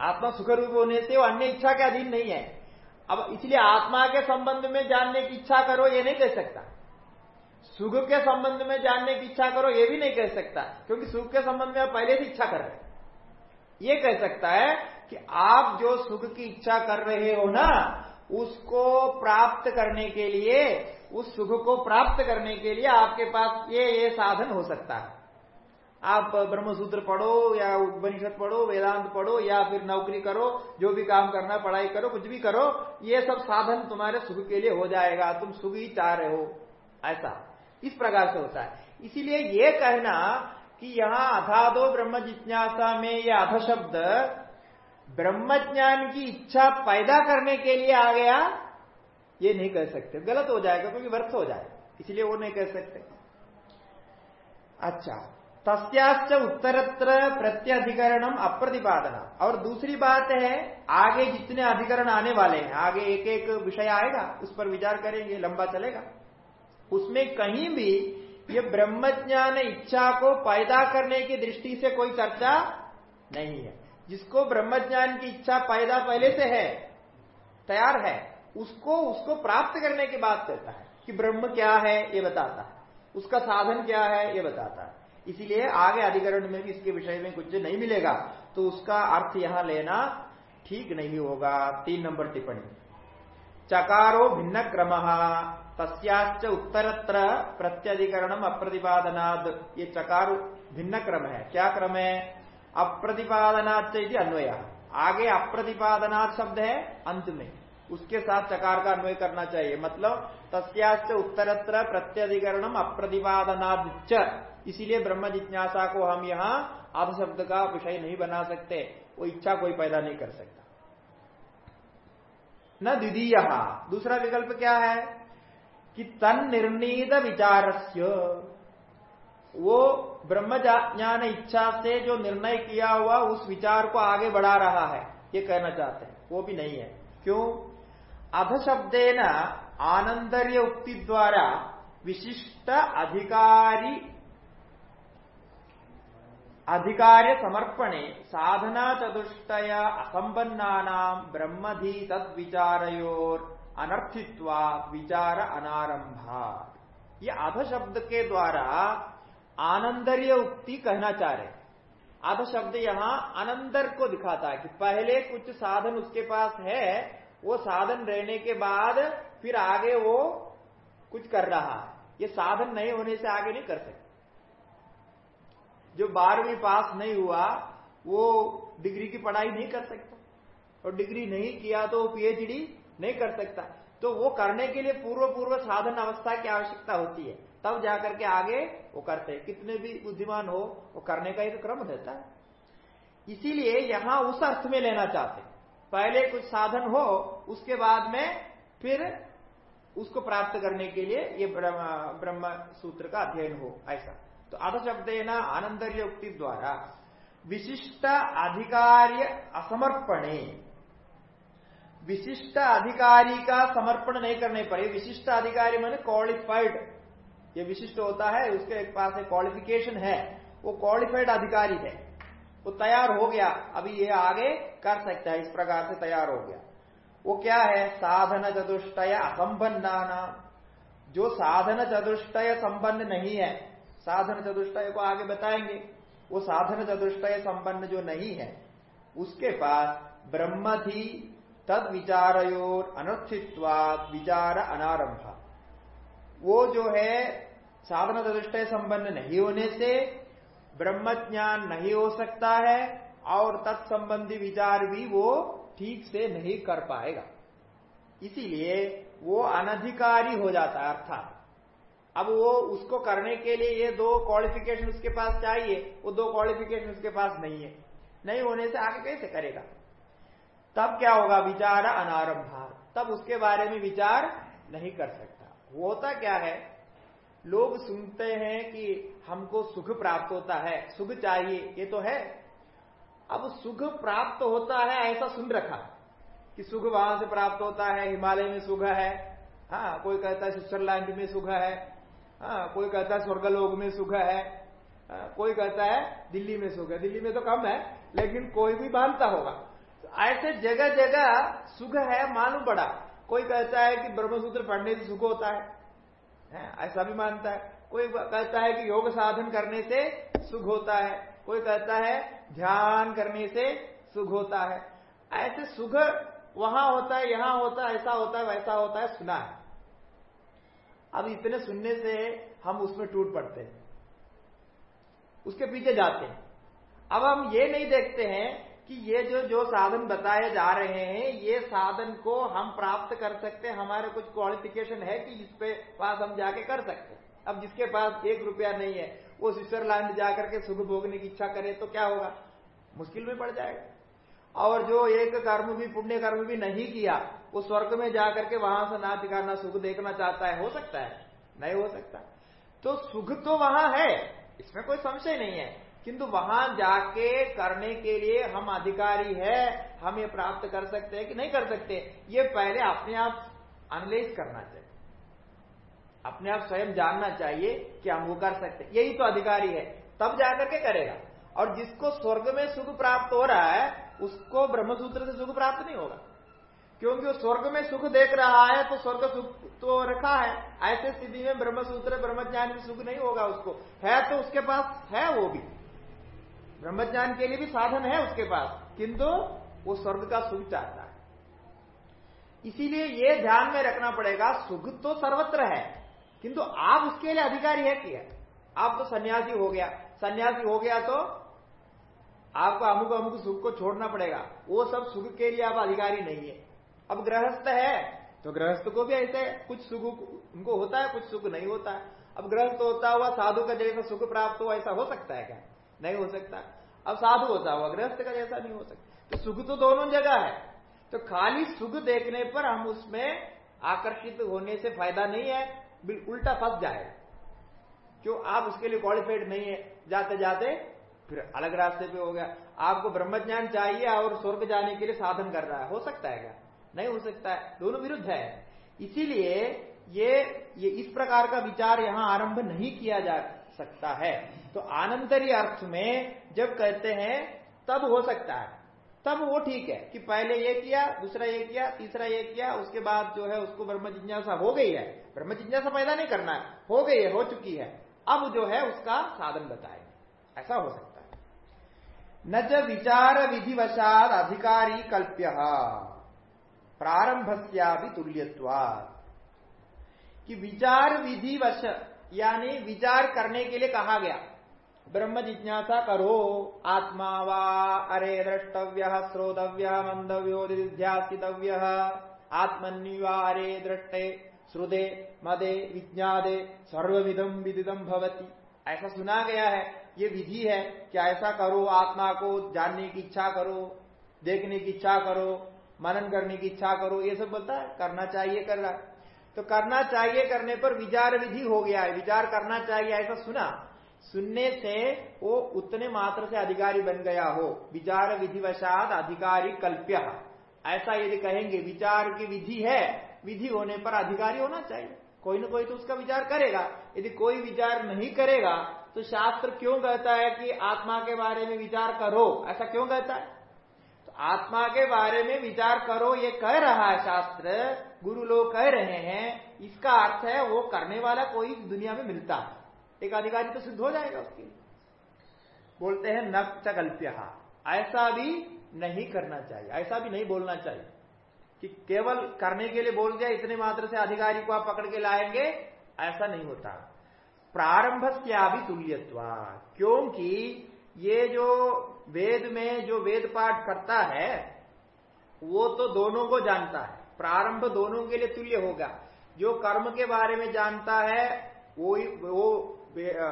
S1: आत्मा सुख रूप होने से वो अन्य इच्छा के अधीन नहीं है। अब इसलिए आत्मा के संबंध में जानने की इच्छा करो, ये नहीं कह सकता। सुख के संबंध में जानने की इच्छा करो, ये भी नहीं कह सकता, क्योंकि सुख के संबंध में आप पहले से इच्छा कर रहे हैं। ये कह सकता है कि आप जो सुख की इच्छा कर रहे हो ना, उसको प्राप्त करने के लिए, उस सुख को प्राप्त करने के लिए आपके पास ये ये साधन हो सकता है। आप ब्रह्मसूत्र पढ़ो या उपनिषद पढ़ो, वेदांत पढ़ो या फिर नौकरी करो, जो भी काम करना पढ़ाई करो, कुछ भी करो, ये सब साधन तुम्हारे सुख के लिए हो जाएगा, तुम सुख ही चाह रहे हो। ऐसा। इस प्रकार से होता है। इसीलिए ये कहना कि यहाँ अथादो ब्रह्म जिज्ञासा में यह अध शब्द ब्रह्म ज्ञान की इच्छा पैदा करने के लिए आ गया, ये नहीं कह सकते। गलत हो जाएगा, क्योंकि व्यर्थ हो जाएगा। इसलिए वो नहीं कह सकते। अच्छा। तस्याच उत्तरत्र प्रत्यधिकरणम अप्रतिपादना और दूसरी बात है, आगे जितने अधिकरण आने वाले हैं, आगे एक एक विषय आएगा, उस पर विचार करेंगे, लंबा चलेगा। उसमें कहीं भी ये ब्रह्मज्ञान इच्छा को पैदा करने की दृष्टि से कोई चर्चा नहीं है। जिसको ब्रह्मज्ञान की इच्छा पैदा पहले से है, तैयार है, उसको उसको प्राप्त करने की बात करता है कि ब्रह्म क्या है, ये बताता है। उसका साधन क्या है, ये बताता है। इसीलिए आगे अधिकरण में भी इसके विषय में कुछ नहीं मिलेगा। तो उसका अर्थ यहाँ लेना ठीक नहीं होगा। तीन नंबर टिप्पणी। चकारो भिन्न क्रम तस्याच उत्तरत्र प्रत्यधिकरणम अप्रतिपादनाद। ये चकार भिन्न क्रम है। क्या क्रम है? अप्रतिपादनाच अन्वय। आगे अप्रतिपादनाथ शब्द है, अंत में। उसके साथ चकार का अन्वय करना चाहिए। मतलब तस्याच उत्तरत्र प्रत्यधिकरणम अप्रतिपादनाद इसीलिए ब्रह्म जिज्ञासा को हम यहाँ अध शब्द का विषय नहीं बना सकते। वो इच्छा कोई पैदा नहीं कर सकता। न द्वितीय। दूसरा विकल्प क्या है? कि तन निर्णीत विचारस्य। वो ब्रह्म ज्ञान इच्छा से जो निर्णय किया हुआ, उस विचार को आगे बढ़ा रहा है। ये कहना चाहते हैं। वो भी नहीं है। क्यों? अध शब्देन आनंदर्य उक्ति द्वारा विशिष्ट अधिकारी अधिकार्य समर्पणे साधना चतुष्टय असंबन्ना ब्रह्मधि तद्विचारोर अनर्थित्वा विचार अनारंभा ये अध शब्द के द्वारा आनंदर्य उक्ति कहना चाह रहे अध शब्द यहाँ आनंदर को दिखाता है कि पहले कुछ साधन उसके पास है वो साधन रहने के बाद फिर आगे वो कुछ कर रहा है। ये साधन नहीं होने से आगे नहीं कर सकते। जो बारहवीं पास नहीं हुआ, वो डिग्री की पढ़ाई नहीं कर सकता। और डिग्री नहीं किया तो पीएचडी नहीं कर सकता। तो वो करने के लिए पूर्व पूर्व साधन अवस्था की आवश्यकता होती है। तब जाकर के आगे वो करते हैं। कितने भी बुद्धिमान हो, वो करने का एक क्रम रहता है। इसीलिए यहाँ उस अर्थ में लेना चाहते पहले कुछ साधन हो, उसके बाद में फिर उसको प्राप्त करने के लिए ये ब्रह्म सूत्र का अध्ययन हो, ऐसा। तो अध शब्द न उक्ति द्वारा विशिष्ट अधिकार्य असमर्पणे। विशिष्ट अधिकारी का समर्पण नहीं करने पर विशिष्ट अधिकारी मैंने क्वालिफाइड ये विशिष्ट होता है, उसके एक पास क्वालिफिकेशन है, वो क्वालिफाइड अधिकारी है। वो तैयार हो गया, अभी ये आगे कर सकता है, इस प्रकार से तैयार हो गया। वो क्या है? साधन चतुष्टय असंबंधा जो साधन चतुष्टय संबंध नहीं है, साधन चतुष्टय को आगे बताएँगे। वो साधन चतुष्टय संबंध जो नहीं है, उसके पास ब्रह्म थी तद विचारयोर अनर्थित्वाद विचार अनारंभ। वो जो है, साधन चतुष्टय संबंध नहीं होने से ब्रह्म ज्ञान नहीं हो सकता है और तत्संबंधी विचार भी वो ठीक से नहीं कर पाएगा। इसीलिए वो अनधिकारी हो जाता है, अर्थात। अब वो उसको करने के लिए ये दो क्वालिफिकेशन उसके पास चाहिए, वो दो क्वालिफिकेशन उसके पास नहीं है। नहीं होने से आगे कैसे करेगा? तब क्या होगा? विचार अनारंभा तब उसके बारे में विचार नहीं कर सकता। होता क्या है? लोग सुनते हैं कि हमको सुख प्राप्त होता है। सुख चाहिए ये तो है। अब सुख प्राप्त होता है ऐसा सुन रखा कि सुख वहाँ से प्राप्त होता है हिमालय में सुख है। हाँ कोई कहता है स्विट्जरलैंड में सुख है। हाँ कोई कहता है स्वर्गलोक में सुख है। हाँ, कोई कहता है दिल्ली में सुख है। दिल्ली में तो कम है लेकिन कोई भी मानता होगा। ऐसे जगह जगह सुख है मालूम पड़ा। कोई कहता है कि ब्रह्मसूत्र पढ़ने से सुख होता है। ऐसा भी मानता है। कोई कहता है कि योग साधन करने से सुख होता है, कोई कहता है ध्यान करने से सुख होता है। ऐसे सुख वहाँ होता है, यहाँ होता है, ऐसा होता है, वैसा होता है, सुना है। अब इतने सुनने से हम उसमें टूट पड़ते हैं, उसके पीछे जाते हैं। अब हम ये नहीं देखते हैं कि ये जो जो साधन बताए जा रहे हैं, ये साधन को हम प्राप्त कर सकते हैं। हमारे कुछ क्वालिफिकेशन है कि जिस पे पास हम जाके कर सकते हैं। अब जिसके पास एक रुपया नहीं है, वो स्विट्जरलैंड जाकर के सुख भोगने की इच्छा करे तो क्या होगा? मुश्किल में पड़ जाएगा। और जो एक कर्म भी, पुण्य कर्म भी नहीं किया, वो स्वर्ग में जाकर के वहाँ से ना गाना सुख देखना चाहता है। हो सकता है? नहीं हो सकता। तो सुख तो वहाँ है, इसमें कोई संशय नहीं है। किंतु वहाँ जाके करने के लिए हम अधिकारी है, हम ये प्राप्त कर सकते हैं कि नहीं कर सकते? ये पहले अपने आप एनालाइज करना चाहिए। अपने आप स्वयं जानना चाहिए कि हम वो कर सकते यही तो अधिकारी है। तब जाकर के करेगा। और जिसको स्वर्ग में सुख प्राप्त हो रहा है, उसको ब्रह्मसूत्र से सुख प्राप्त नहीं होगा। क्योंकि वो स्वर्ग में सुख देख रहा है तो स्वर्ग सुख तो रखा है। ऐसे स्थिति में ब्रह्मसूत्र, ब्रह्मज्ञान में सुख नहीं होगा उसको। है तो उसके पास है वो भी। ब्रह्मज्ञान के लिए भी साधन है उसके पास, किंतु वो स्वर्ग का सुख चाहता है। इसीलिए ये ध्यान में रखना पड़ेगा, सुख तो सर्वत्र है, किंतु आप उसके लिए अधिकारी है क्या आप तो सन्यासी हो गया, सन्यासी हो गया तो आपको अमुक अमुक सुख को छोड़ना पड़ेगा। वो सब सुख के लिए आप अधिकारी नहीं है। अब गृहस्थ है तो गृहस्थ को भी ऐसे कुछ सुख, उनको होता है, कुछ सुख नहीं होता। है अब गृहस्थ होता हुआ साधु का जैसा सुख प्राप्त हो, ऐसा हो सकता है क्या? नहीं हो सकता। अब साधु होता हुआ गृहस्थ का जैसा नहीं हो सकता। तो सुख तो दोनों जगह है। तो खाली सुख देखने पर हम उसमें आकर्षित होने से फ़ायदा नहीं है उल्टा फंस जाएगा क्यों? आप उसके लिए क्वालिफाइड नहीं है। जाते जाते फिर अलग रास्ते पे हो गया। आपको ब्रह्मज्ञान चाहिए और स्वर्ग जाने के लिए साधन कर रहा है। हो सकता है क्या? नहीं हो सकता है। दोनों विरुद्ध है। इसीलिए ये ये इस प्रकार का विचार यहाँ आरंभ नहीं किया जा सकता है। तो आनंतरी अर्थ में जब कहते हैं, तब हो सकता है। तब वो ठीक है कि पहले ये किया, दूसरा ये किया, तीसरा ये किया, उसके बाद जो है उसको ब्रह्म जिज्ञासा हो गई है। ब्रह्म जिज्ञासा पैदा नहीं करना है, हो गई है, हो चुकी है। अब जो है उसका साधन बताए। ऐसा हो सकता है। न ज विचार विधिवशात अधिकारी कल्प्य। प्रारंभस्या भी तुल्यवाद कि विचार विधि वश यानी विचार करने के लिए कहा गया। ब्रह्म जिज्ञासा करो, आत्मा वा, अरे द्रष्टव्य, श्रोतव्य, मंदव्यो ध्यासितव्य आत्मन्यवा अरे दृष्टे श्रुदे मदे विज्ञादे सर्वविधम विदिदम भवती। ऐसा सुना गया है, ये विधि है कि ऐसा करो, आत्मा को जानने की इच्छा करो, देखने की इच्छा करो, मनन करने की इच्छा करो, ये सब बोलता है, करना चाहिए, कर रहा तो करना चाहिए करने पर विचार विधि हो गया है, विचार करना चाहिए, ऐसा सुना। सुनने से वो उतने मात्र से अधिकारी बन गया हो। विचार विधिवशात अधिकारी कल्प्य। ऐसा यदि कहेंगे, विचार की विधि है, विधि होने पर अधिकारी होना चाहिए। कोई ना कोई तो उसका विचार करेगा। यदि कोई विचार नहीं करेगा तो शास्त्र क्यों कहता है कि आत्मा के बारे में विचार करो? ऐसा क्यों कहता है? आत्मा के बारे में विचार करो, ये कह रहा है शास्त्र, गुरु लोग कह रहे हैं, इसका अर्थ है वो करने वाला कोई दुनिया में मिलता है। एक अधिकारी तो सिद्ध हो जाएगा उसके लिए। बोलते हैं न कल्प्य। ऐसा भी नहीं करना चाहिए, ऐसा भी नहीं बोलना चाहिए। कि केवल करने के लिए बोल दिया, इतने मात्र से अधिकारी को आप पकड़ के लाएँगे, ऐसा नहीं होता। प्रारंभ क्या भी तुल्यत्वा क्योंकि ये जो वेद में जो वेद पाठ करता है, वो तो दोनों को जानता है। प्रारंभ दोनों के लिए तुल्य होगा। जो कर्म के बारे में जानता है, वो वो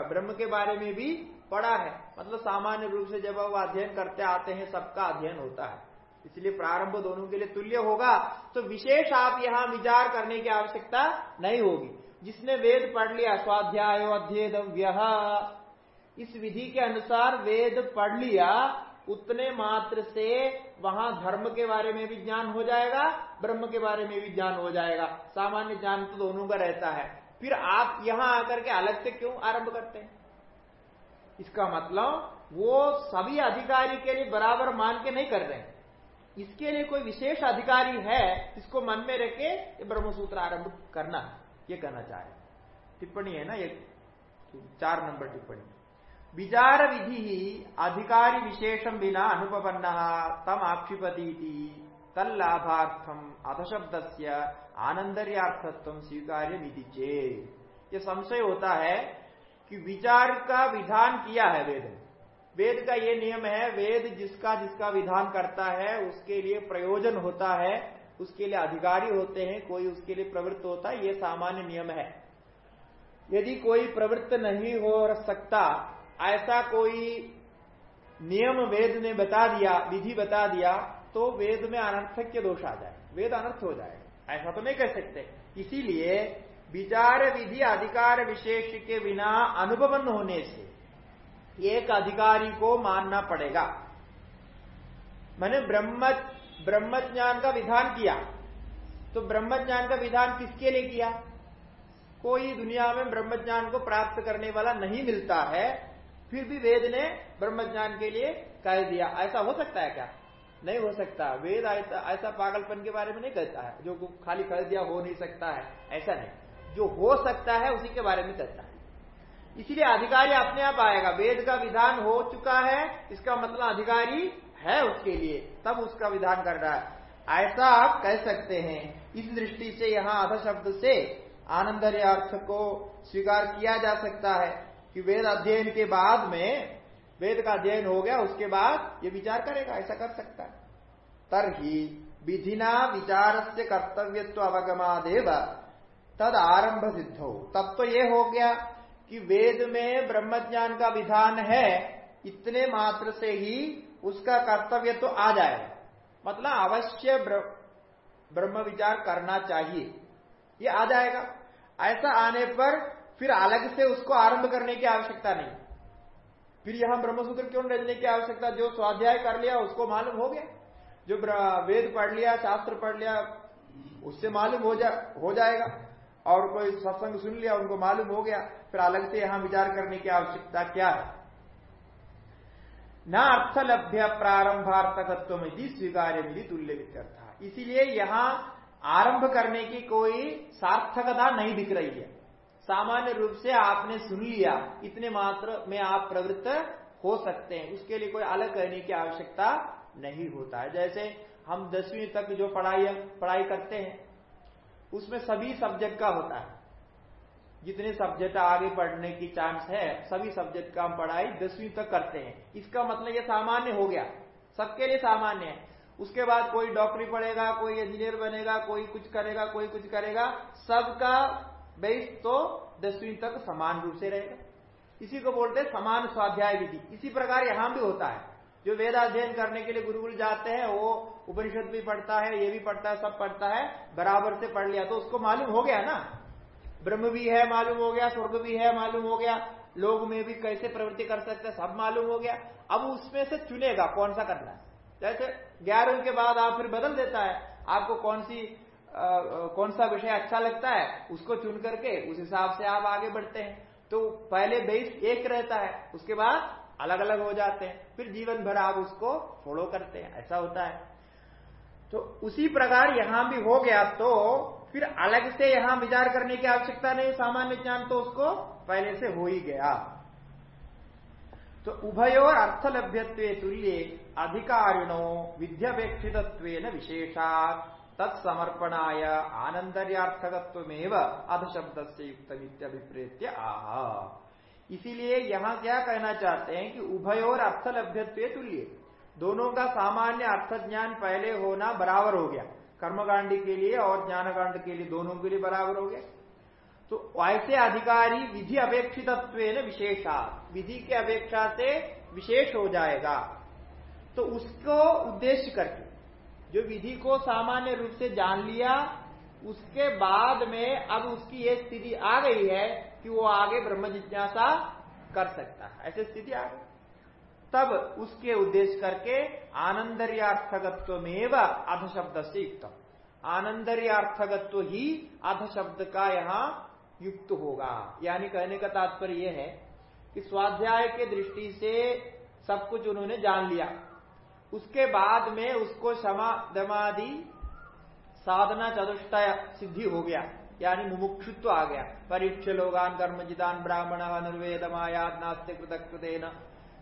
S1: ब्रह्म के बारे में भी पढ़ा है। मतलब सामान्य रूप से जब वो अध्ययन करते आते हैं, सबका अध्ययन होता है। इसलिए प्रारंभ दोनों के लिए तुल्य होगा। तो विशेष आप यहाँ विचार करने की आवश्यकता नहीं होगी। जिसने वेद पढ़ लिया, स्वाध्याय अध्येदव्य इस विधि के अनुसार वेद पढ़ लिया, उतने मात्र से वहाँ धर्म के बारे में भी ज्ञान हो जाएगा, ब्रह्म के बारे में भी ज्ञान हो जाएगा। सामान्य ज्ञान तो दोनों का रहता है। फिर आप यहाँ आकर के अलग से क्यों आरंभ करते हैं? इसका मतलब वो सभी अधिकारी के लिए बराबर मान के नहीं कर रहे हैं। इसके लिए कोई विशेष अधिकारी है, इसको मन में रखे ब्रह्मसूत्र आरंभ करना, ये कहना चाहे टिप्पणी है ना ये? चार नंबर टिप्पणी। विचार विधि ही अधिकारी विशेषम बिना अनुपन्न तम आक्षिपति तल्लाभार्थम अधशब्द से आनंदर्यार्थत्व स्वीकार्य चे ये संशय होता है कि विचार का विधान किया है वेद वेद का ये नियम है, वेद जिसका जिसका विधान करता है, उसके लिए प्रयोजन होता है, उसके लिए अधिकारी होते हैं, कोई उसके लिए प्रवृत्त होता है ये सामान्य नियम है। यदि कोई प्रवृत्त नहीं हो सकता ऐसा कोई नियम वेद ने बता दिया, विधि बता दिया तो वेद में अनर्थक्य दोष आ जाए। वेद अनर्थ हो जाए। ऐसा तो नहीं कह सकते। इसीलिए विचार विधि अधिकार विशेष के बिना अनुभवन होने से एक अधिकारी को मानना पड़ेगा। मैंने ब्रह्म ब्रह्म ज्ञान का विधान किया। तो ब्रह्म ज्ञान का विधान किसके लिए किया? कोई दुनिया में ब्रह्म ज्ञान को प्राप्त करने वाला नहीं मिलता है। फिर भी वेद ने ब्रह्म ज्ञान के लिए कह दिया। ऐसा हो सकता है क्या? नहीं हो सकता। वेद ऐसा पागलपन के बारे में नहीं कहता है। जो खाली कह दिया हो नहीं सकता है। ऐसा नहीं। जो हो सकता है, उसी के बारे में कहता है। इसीलिए अधिकारी अपने आप आएगा। वेद का विधान हो चुका है, इसका मतलब अधिकारी है उसके लिए। तब उसका विधान कर रहा है। ऐसा आप कह सकते हैं। इस दृष्टि से यहाँ अध शब्द से आनंदर्य अर्थ को स्वीकार किया जा सकता है। कि वेद अध्ययन के बाद में, वेद का अध्ययन हो गया, उसके बाद ये विचार करेगा, ऐसा कर सकता है। तरही विधिना विचार से कर्तव्य तो अवगमादेव, तद आरंभ सिद्ध। हो तब तो ये हो गया कि वेद में ब्रह्म ज्ञान का विधान है, इतने मात्र से ही उसका कर्तव्य तो आ जाए। मतलब अवश्य ब्रह्म विचार करना चाहिए। ये आ जाएगा। ऐसा आने पर फिर अलग से उसको आरंभ करने की आवश्यकता नहीं। फिर यहाँ ब्रह्मसूत्र क्यों रचने की आवश्यकता? जो स्वाध्याय कर लिया, उसको मालूम हो गया। जो वेद पढ़ लिया, शास्त्र पढ़ लिया, उससे मालूम हो जा हो जाएगा। और कोई सत्संग सुन लिया, उनको मालूम हो गया। फिर अलग से यहाँ विचार करने की आवश्यकता क्या है? न अर्थलभ्य प्रारंभार्थकत्व स्वीकार्य मिली तुल्य वित्यर्थ इसीलिए यहाँ आरंभ करने की कोई सार्थकता नहीं दिख रही है। सामान्य रूप से आपने सुन लिया, इतने मात्र में आप प्रवृत्त हो सकते हैं। उसके लिए कोई अलग कहने की आवश्यकता नहीं होता है। जैसे हम दसवीं तक जो पढ़ाई पढ़ाई करते हैं, उसमें सभी सब्जेक्ट का होता है। जितने सब्जेक्ट आगे पढ़ने की चांस है, सभी सब्जेक्ट का हम पढ़ाई दसवीं तक करते हैं। इसका मतलब ये सामान्य हो गया। सबके लिए सामान्य है। उसके बाद कोई डॉक्टरी पढ़ेगा, कोई इंजीनियर बनेगा, कोई कुछ करेगा, कोई कुछ करेगा, सबका बेस तो दसवीं तक समान रूप से रहेगा। इसी को बोलते हैं समान स्वाध्याय विधि। इसी प्रकार यहाँ भी होता है। जो वेदाध्ययन करने के लिए गुरुकुल जाते हैं, वो उपनिषद भी पढ़ता है, ये भी पढ़ता है, सब पढ़ता है, बराबर से पढ़ लिया तो उसको मालूम हो गया ना? ब्रह्म भी है, मालूम हो गया, स्वर्ग भी है, मालूम हो गया, लोग में भी कैसे प्रवृत्ति कर सकते हैं, सब मालूम हो गया। अब उसमें से चुनेगा, कौन सा करना है? जैसे ग्यारहवीं के बाद आप फिर बदल देता है, आपको कौन सी कौन सा विषय अच्छा लगता है, उसको चुन करके उस हिसाब से आप आगे बढ़ते हैं। तो पहले बेस एक रहता है, उसके बाद अलग अलग हो जाते हैं। फिर जीवन भर आप उसको फॉलो करते हैं, ऐसा होता है। तो उसी प्रकार यहाँ भी हो गया तो फिर अलग से यहाँ विचार करने की आवश्यकता नहीं, सामान्य ज्ञान तो उसको पहले से हो ही गया। तो उभयोर अर्थलभ्यत्व तुल्य अधिकारिणो विद्यापेक्षित विशेषात। तत्समर्पणाय आनंदर्यार्थकत्वमेव अधशब्द से युक्त अभिप्रेत्य आह। इसीलिए यहाँ क्या कहना चाहते हैं कि उभयोर अर्थलभ्यत्व तुल्य। दोनों का सामान्य अर्थ ज्ञान पहले होना बराबर हो गया। कर्मकांडी के लिए और ज्ञानकांड के लिए दोनों के लिए बराबर हो गया। तो ऐसे अधिकारी विधि अपेक्षित विशेषा। विधि के अपेक्षा से विशेष हो जाएगा। तो उसको उद्देश्य करके जो विधि को सामान्य रूप से जान लिया, उसके बाद में अब उसकी ये स्थिति आ गई है कि वो आगे ब्रह्म जिज्ञासा कर सकता है। ऐसी स्थिति आ गई। तब उसके उद्देश्य करके आनंदर्यार्थकत्व में अध शब्द से युक्त आनंदर्यार्थकत्व ही अध शब्द का यहाँ युक्त होगा। यानी कहने का तात्पर्य यह है कि स्वाध्याय के दृष्टि से सब कुछ उन्होंने जान लिया। उसके बाद में उसको दमादि, साधना चतुष्टय सिद्धि हो गया। यानी मुमुक्षुत्व आ गया। परीक्ष लोगान कर्मजिदान ब्राह्मण निर्वेदमायाद नास्तिक कृतकृतेन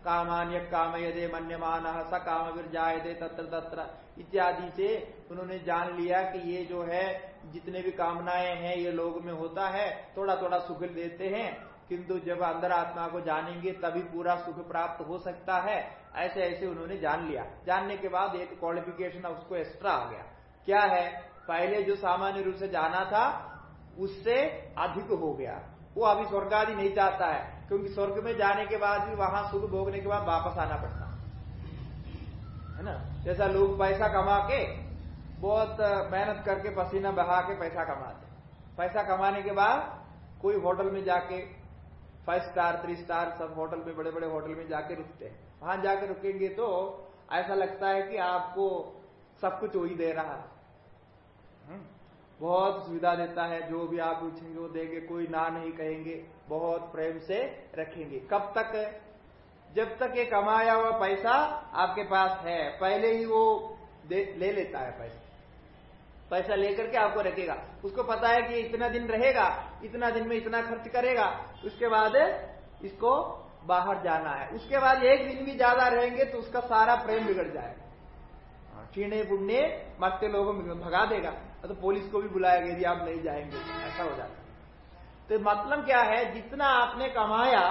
S1: कामान्य काम यदे मन्यमान, स काम फिर दे तत्र तत्र इत्यादि से उन्होंने जान लिया कि ये जो है, जितने भी कामनाएँ हैं, ये लोग में होता है थोड़ा थोड़ा सुख देते हैं। किंतु जब अंदर आत्मा को जानेंगे, तभी पूरा सुख प्राप्त हो सकता है। ऐसे ऐसे उन्होंने जान लिया। जानने के बाद एक क्वालिफिकेशन उसको एक्स्ट्रा आ गया। क्या है? पहले जो सामान्य रूप से जाना था, उससे अधिक हो गया। वो अभी स्वर्ग आदि नहीं चाहता है, क्योंकि स्वर्ग में जाने के बाद भी वहाँ सुख भोगने के बाद वापस आना पड़ता। है ना? जैसा लोग पैसा कमा के, बहुत मेहनत करके पसीना बहा के पैसा कमाते पैसा कमाने के बाद कोई होटल में जाके फाइव स्टार थ्री स्टार सब होटल में बड़े बड़े होटल में जाके रुकते हैं। वहाँ जाकर रुकेंगे तो ऐसा लगता है कि आपको सब कुछ वही दे रहा है। हम्म, बहुत सुविधा देता है जो भी आप पूछेंगे वो देंगे कोई ना नहीं कहेंगे बहुत प्रेम से रखेंगे। कब तक? जब तक ये कमाया हुआ पैसा आपके पास है पहले ही वो ले लेता है पैसा। पैसा लेकर के आपको रखेगा। उसको पता है कि इतना दिन रहेगा इतना दिन में इतना खर्च करेगा उसके बाद इसको बाहर जाना है। उसके बाद एक दिन भी ज़्यादा रहेंगे तो उसका सारा प्रेम बिगड़ जाएगा। चीणे बुढ़ने मरते लोगों में भगा देगा। तो पुलिस को भी बुलाएगा यदि आप नहीं जाएँगे। ऐसा हो जाता तो मतलब क्या है, जितना आपने कमाया,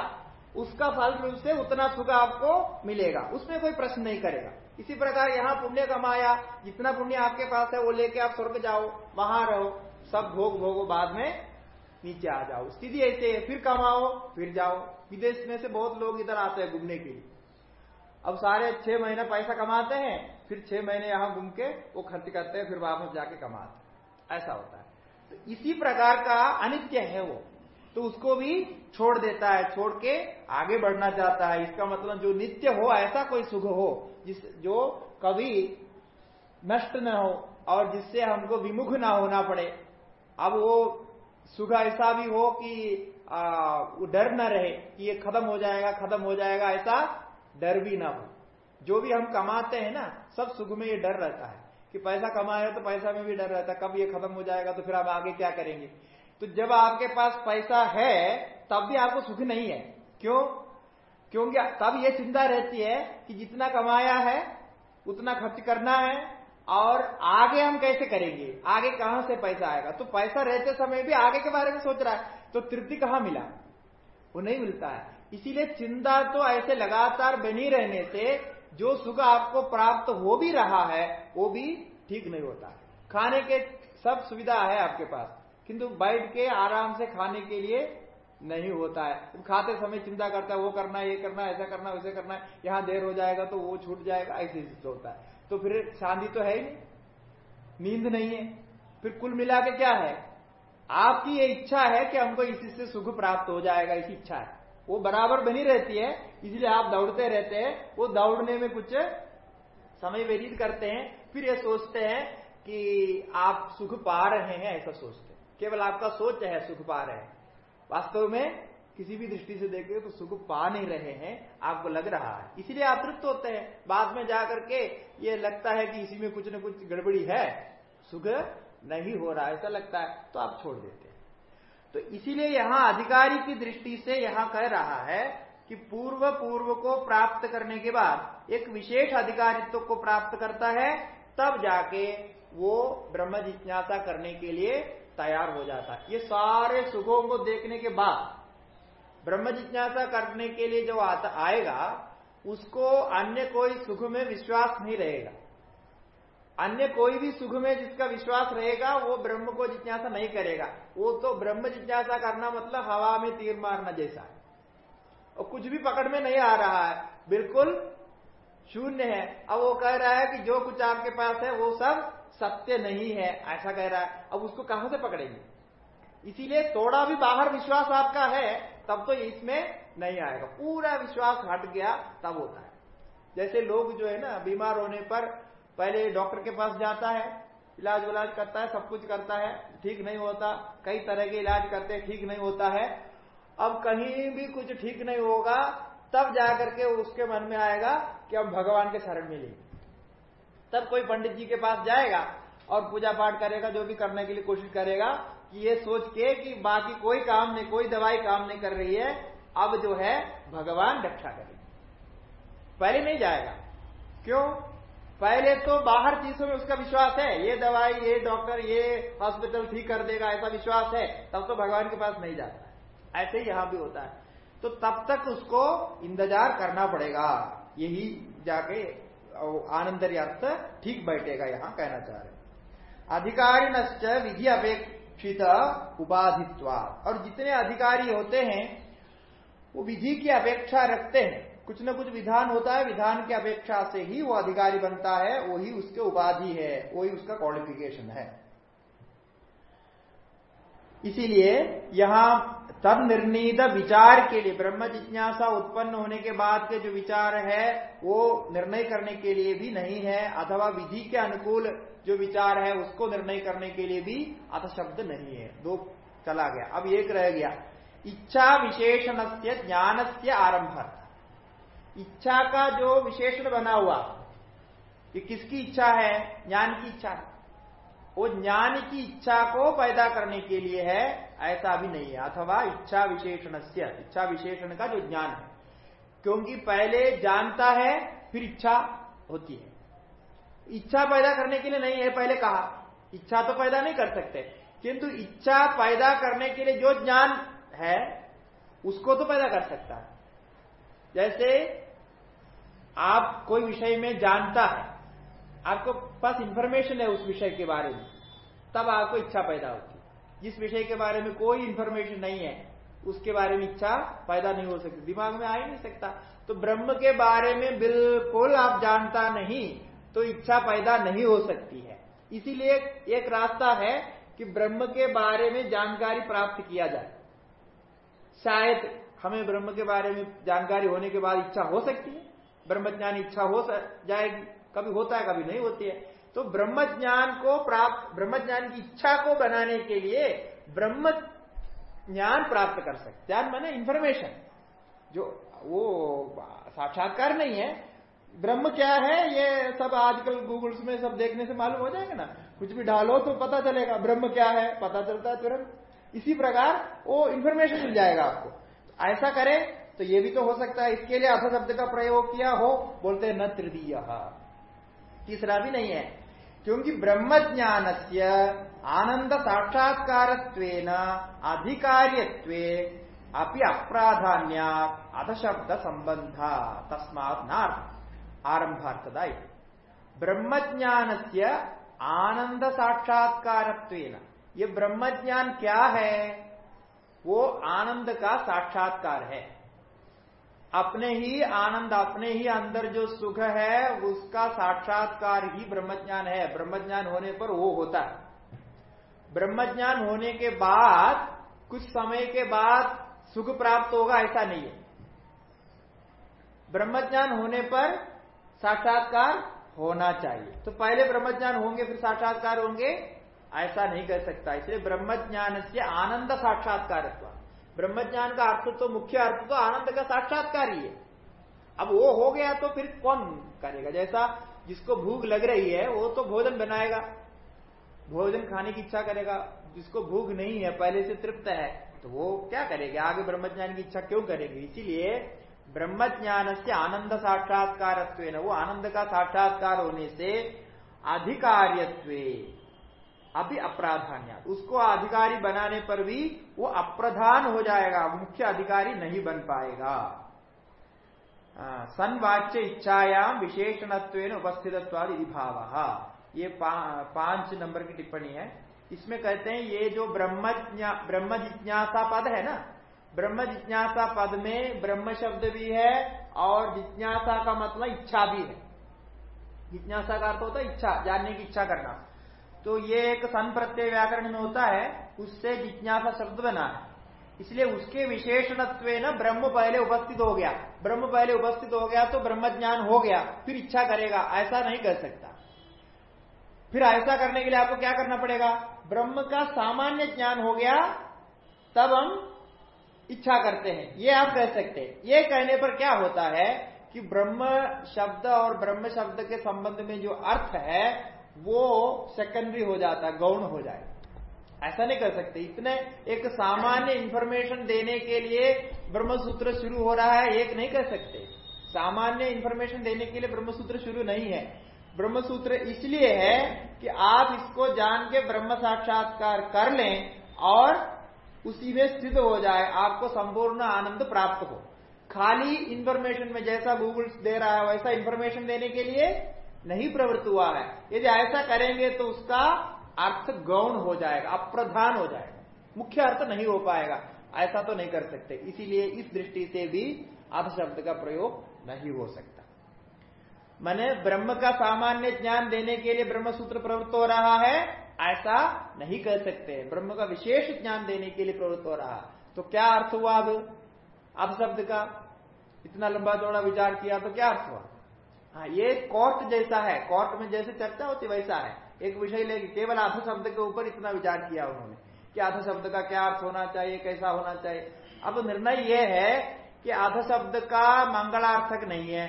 S1: उसका फल रूप से उतना सुख आपको मिलेगा। उसमें कोई प्रश्न नहीं करेगा। इसी प्रकार यहाँ पुण्य कमाया, जितना पुण्य आपके पास है, वो लेके आप स्वर्ग जाओ, वहाँ रहो, सब भोग भोगो बाद में नीचे आ जाओ। स्थिति ऐसे है, फिर कमाओ, फिर जाओ। विदेश में से बहुत लोग इधर आते हैं घूमने के लिए। अब सारे छह महीने पैसा कमाते हैं, फिर छह महीने यहाँ घूम के वो खर्च करते हैं, फिर वापस जाके कमाते ऐसा होता है। तो इसी प्रकार का अनित्य है वो। तो उसको भी छोड़ देता है, छोड़ के आगे बढ़ना चाहता है। इसका मतलब जो नित्य हो, ऐसा कोई सुख हो, जिस जो कभी नष्ट न हो और जिससे हमको विमुख ना होना पड़े। अब वो सुख ऐसा भी हो कि डर न रहे कि ये खत्म हो जाएगा, खत्म हो जाएगा, ऐसा डर भी ना हो। जो भी हम कमाते हैं ना, सब सुख में ये डर रहता है कि पैसा कमाए तो पैसा में भी डर रहता है, कब ये खत्म हो जाएगा तो फिर आप आगे क्या करेंगे? तो जब आपके पास पैसा है, तब भी आपको सुख नहीं है। क्यों? क्योंकि तब ये चिंता रहती है कि जितना कमाया है, उतना खर्च करना है और आगे हम कैसे करेंगे? आगे कहाँ से पैसा आएगा? तो पैसा रहते समय भी आगे के बारे में सोच रहा है। तो तृप्ति कहाँ मिला? वो नहीं मिलता है। इसीलिए चिंता तो ऐसे लगातार बनी रहने से जो सुख आपको प्राप्त हो भी रहा है, वो भी ठीक नहीं होता खाने के सब सुविधा है आपके पास, किंतु बैठ के आराम से खाने के लिए नहीं होता है। खाते समय चिंता करता है, वो करना ये करना ऐसा करना वैसे करना यहाँ देर हो जाएगा तो वो छूट जाएगा, ऐसे होता है। तो फिर शांति तो है ही नहीं। नींद नहीं है। फिर कुल मिला के क्या है? आपकी ये इच्छा है कि हमको इसी से सुख प्राप्त हो जाएगा, इसी इच्छा है। वो बराबर बनी रहती है, इसलिए आप दौड़ते रहते हैं। वो दौड़ने में कुछ समय व्यतीत करते हैं, फिर ये सोचते हैं कि आप सुख पा रहे हैं, ऐसा सोचते हैं। केवल आपका सोच है, सुख पा रहे हैं। वास्तव में किसी भी दृष्टि से देखे तो सुख पा नहीं रहे हैं, आपको लग रहा है। इसीलिए आप तृप्त होते हैं। बाद में जाकर के ये लगता है कि इसी में कुछ न कुछ गड़बड़ी है, सुख नहीं हो रहा ऐसा लगता है तो आप छोड़ देते हैं। तो इसीलिए यहाँ अधिकारी की दृष्टि से यहाँ कह रहा है कि पूर्व पूर्व को प्राप्त करने के बाद एक विशेष अधिकारित्व को प्राप्त करता है, तब जाके वो ब्रह्म जिज्ञासा करने के लिए तैयार हो जाता है। ये सारे सुखों को देखने के बाद ब्रह्म जिज्ञासा करने के लिए जो आता आएगा, उसको अन्य कोई सुख में विश्वास नहीं रहेगा। अन्य कोई भी सुख में जिसका विश्वास रहेगा, वो ब्रह्म को जिज्ञासा नहीं करेगा। वो तो ब्रह्म जिज्ञासा करना मतलब हवा में तीर मारना जैसा है। और कुछ भी पकड़ में नहीं आ रहा है। बिल्कुल शून्य है। अब वो कह रहा है कि जो कुछ आपके पास है, वो सब सत्य नहीं है। ऐसा कह रहा है। अब उसको कहाँ से पकड़ेंगे? इसीलिए थोड़ा भी बाहर विश्वास आपका है तब तो इसमें नहीं आएगा। पूरा विश्वास हट गया, तब होता है। जैसे लोग जो है ना, बीमार होने पर पहले डॉक्टर के पास जाता है इलाज विलाज करता है, सब कुछ करता है, ठीक नहीं होता, कई तरह के इलाज करते हैं, ठीक नहीं होता है। अब कहीं भी कुछ ठीक नहीं होगा, तब जाकर के उसके मन में आएगा कि हम भगवान के शरण में लेंगे। तब कोई पंडित जी के पास जाएगा और पूजा पाठ करेगा, जो भी करने के लिए कोशिश करेगा कि ये सोच के कि बाकी कोई काम नहीं, कोई दवाई काम नहीं कर रही है, अब जो है, भगवान रक्षा करेंगे। पहले नहीं जाएगा। क्यों? पहले तो बाहर चीज़ों में उसका विश्वास है, ये दवाई, ये डॉक्टर, ये हॉस्पिटल ठीक कर देगा, ऐसा विश्वास है, तब तो भगवान के पास नहीं जाता है। ऐसे ही यहाँ भी होता है। तो तब तक उसको इंतज़ार करना पड़ेगा। यही जाके आनंद ठीक बैठेगा, यहाँ कहना चाह रहे अधिकारी नश्च विधि अपेक्षित उपाधित्वा। और जितने अधिकारी होते हैं, वो विधि की अपेक्षा रखते हैं। कुछ न कुछ विधान होता है, विधान की अपेक्षा से ही वो अधिकारी बनता है, वही उसके उपाधि है, वही उसका क्वालिफिकेशन है। इसीलिए यहाँ तब निर्णीत विचार के लिए, ब्रह्म जिज्ञासा उत्पन्न होने के बाद के जो विचार है, वो निर्णय करने के लिए भी नहीं है, अथवा विधि के अनुकूल जो विचार है, उसको निर्णय करने के लिए भी अथ शब्द नहीं है। दो चला गया। अब एक रह गया। इच्छा विशेषण से ज्ञान से इच्छा का जो विशेषण बना हुआ, ये किसकी इच्छा है? ज्ञान की इच्छा वो ज्ञान की इच्छा को पैदा करने के लिए है ऐसा भी नहीं है। अथवा इच्छा विशेषण से इच्छा विशेषण का जो ज्ञान है। क्योंकि पहले जानता है, फिर इच्छा होती है। इच्छा पैदा करने के लिए नहीं है, पहले कहा। इच्छा तो पैदा नहीं कर सकते। किंतु इच्छा पैदा करने के लिए जो ज्ञान है, उसको तो पैदा कर सकता है। जैसे आप कोई विषय में जानता है, आपको पास इंफॉर्मेशन है उस विषय के बारे में, तब आपको इच्छा पैदा होती है। जिस विषय के बारे में कोई इंफॉर्मेशन नहीं है, उसके बारे में इच्छा पैदा नहीं हो सकती। दिमाग में आ ही नहीं सकता। तो ब्रह्म के बारे में बिल्कुल आप जानता नहीं तो इच्छा पैदा नहीं हो सकती है। इसीलिए एक रास्ता है कि ब्रह्म के बारे में जानकारी प्राप्त किया जाए। शायद हमें ब्रह्म के बारे में जानकारी होने के बाद इच्छा हो सकती है। ब्रह्मज्ञान इच्छा हो जाएगी। कभी होता है, कभी नहीं होती है। तो ब्रह्म ज्ञान को प्राप्त ब्रह्म ज्ञान की इच्छा को बनाने के लिए ब्रह्म ज्ञान प्राप्त कर सकते ज्ञान माने इंफॉर्मेशन जो, वो साक्षात्कार नहीं है। ब्रह्म क्या है, ये सब आजकल गूगल में सब देखने से मालूम हो जाएगा ना। कुछ भी डालो तो पता चलेगा, ब्रह्म क्या है, पता चलता है तुरंत। इसी प्रकार वो इन्फॉर्मेशन मिल जाएगा आपको। ऐसा करें तो ये भी तो हो सकता है, इसके लिए अथ शब्द का प्रयोग किया हो, बोलते न तृतीय। तीसरा भी नहीं है। क्योंकि ब्रह्म ज्ञान से आनंद साक्षात्कार अधिकार्यत्व अपि अप्राधान्या अध शब्द संबंध तस्मात नार्थ आरंभार्थदा ब्रह्म ज्ञान से आनंद साक्षात्कार ये ब्रह्म ज्ञान क्या है? वो आनंद का साक्षात्कार है। अपने ही आनंद, अपने ही अंदर जो सुख है, उसका साक्षात्कार ही ब्रह्मज्ञान है। ब्रह्मज्ञान होने पर वो होता है। ब्रह्मज्ञान होने के बाद, कुछ समय के बाद सुख प्राप्त होगा, ऐसा नहीं है। ब्रह्मज्ञान होने पर साक्षात्कार होना चाहिए। तो पहले ब्रह्मज्ञान होंगे, फिर साक्षात्कार होंगे, ऐसा नहीं कर सकता। इसलिए ब्रह्मज्ञान से आनंद साक्षात्कार ब्रह्म ज्ञान का अर्थ तो मुख्य अर्थ तो आनंद का साक्षात्कार ही। है अब वो हो गया तो फिर कौन करेगा? जैसा जिसको भूख लग रही है, वो तो भोजन बनाएगा। भोजन खाने की इच्छा करेगा। जिसको भूख नहीं है, पहले से तृप्त है तो वो क्या करेगा? आगे ब्रह्मज्ञान की इच्छा क्यों करेगी? इसीलिए ब्रह्म ज्ञान से आनंद साक्षात्कार वो आनंद का साक्षात्कार होने से अधिकार्यत्व अभी अप्राधान्य। उसको अधिकारी बनाने पर भी वो अप्रधान हो जाएगा मुख्य अधिकारी नहीं बन पाएगा। संवाच्य इच्छायाम विशेषणत्व उपस्थित भाव। ये पा, पाँच नंबर की टिप्पणी है। इसमें कहते हैं ये जो ब्रह्म ब्रह्म जिज्ञासा पद है ना? ब्रह्म जिज्ञासा पद में ब्रह्म शब्द भी है और जिज्ञासा का मतलब इच्छा भी है। जिज्ञासा का अर्थ होता है इच्छा जानने की इच्छा करना। तो ये एक सन प्रत्यय व्याकरण में होता है, उससे जिज्ञासा शब्द बना है। इसलिए उसके विशेषणत्व न ब्रह्म पहले उपस्थित हो गया। ब्रह्म पहले उपस्थित हो गया तो ब्रह्म ज्ञान हो गया, फिर इच्छा करेगा, ऐसा नहीं कर सकता। फिर ऐसा करने के लिए आपको क्या करना पड़ेगा? ब्रह्म का सामान्य ज्ञान हो गया, तब हम इच्छा करते हैं। ये आप कह सकते हैं। ये कहने पर क्या होता है कि ब्रह्म शब्द और ब्रह्म शब्द के संबंध में जो अर्थ है वो सेकेंडरी हो जाता है गौण हो जाए। ऐसा नहीं कर सकते। इतने एक सामान्य इंफॉर्मेशन देने के लिए ब्रह्म सूत्र शुरू हो रहा है, एक नहीं कर सकते। सामान्य इंफॉर्मेशन देने के लिए ब्रह्म सूत्र शुरू नहीं है। ब्रह्म सूत्र इसलिए है कि आप इसको जान के ब्रह्म साक्षात्कार कर लें और उसी में स्थित हो जाए, आपको संपूर्ण आनंद प्राप्त हो। खाली इंफॉर्मेशन में जैसा गूगल दे रहा है, वैसा इंफॉर्मेशन देने के लिए नहीं प्रवृत्त हुआ है। यदि ऐसा करेंगे तो उसका अर्थ गौण हो जाएगा, अप्रधान हो जाएगा। मुख्य अर्थ नहीं हो पाएगा। ऐसा तो नहीं कर सकते। इसीलिए इस दृष्टि से भी अर्थ शब्द का प्रयोग नहीं हो सकता। मैंने ब्रह्म का सामान्य ज्ञान देने के लिए ब्रह्म सूत्र प्रवृत्त हो रहा है, ऐसा नहीं कर सकते। ब्रह्म का विशेष ज्ञान देने के लिए प्रवृत्त हो रहा। तो क्या अर्थ हुआ अब? अब शब्द का। इतना लंबा चौड़ा विचार किया तो क्या अर्थ हुआ? हाँ ये कोर्ट जैसा है। कोर्ट में जैसे चर्चा होती, वैसा है। एक विषय लेके केवल आध शब्द के ऊपर इतना विचार किया उन्होंने कि आध शब्द का क्या अर्थ होना चाहिए, कैसा होना चाहिए। अब निर्णय यह है कि आध शब्द का मंगलार्थक नहीं है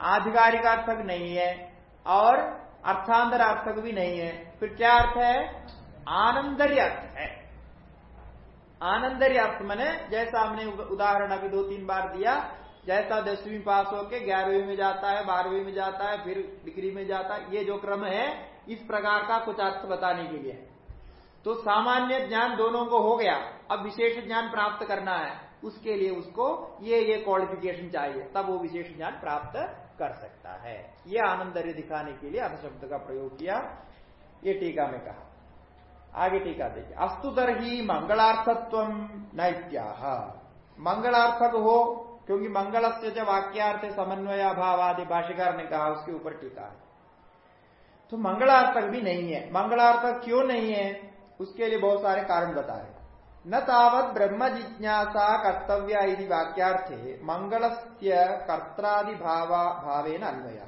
S1: आधिकारिक अर्थक नहीं है और अर्थांतर अर्थक भी नहीं है। फिर क्या अर्थ है? आनंदर्य अर्थ है। आनंदर्य अर्थ मैंने जैसा हमने उदाहरण अभी दो तीन बार दिया जैसा दसवीं पास होके ग्यारहवीं में जाता है, बारहवीं में जाता है, फिर डिग्री में जाता है। ये जो क्रम है, इस प्रकार का कुछ अर्थ बताने के लिए। तो सामान्य ज्ञान दोनों को हो गया। अब विशेष ज्ञान प्राप्त करना है, उसके लिए उसको ये ये क्वालिफिकेशन चाहिए, तब वो विशेष ज्ञान प्राप्त कर सकता है। ये आनंदर्य दिखाने के लिए शब्द का प्रयोग किया। ये टीका में कहा। आगे टीका देखिए। अस्तुतर ही मंगलार्थत्व नैत्या मंगलार्थक हो क्योंकि मंगल से वाक्यार्थ समन्वय अभाव आदि भाष्यकार ने कहा, उसके ऊपर टीका है। तो मंगलार्थक भी नहीं है। मंगलार्थक क्यों नहीं है? उसके लिए बहुत सारे कारण बताए न तावत ब्रह्म जिज्ञासा कर्तव्य यदि वाक्यार्थे मंगल से कर्त्रादि भावेन अन्वय।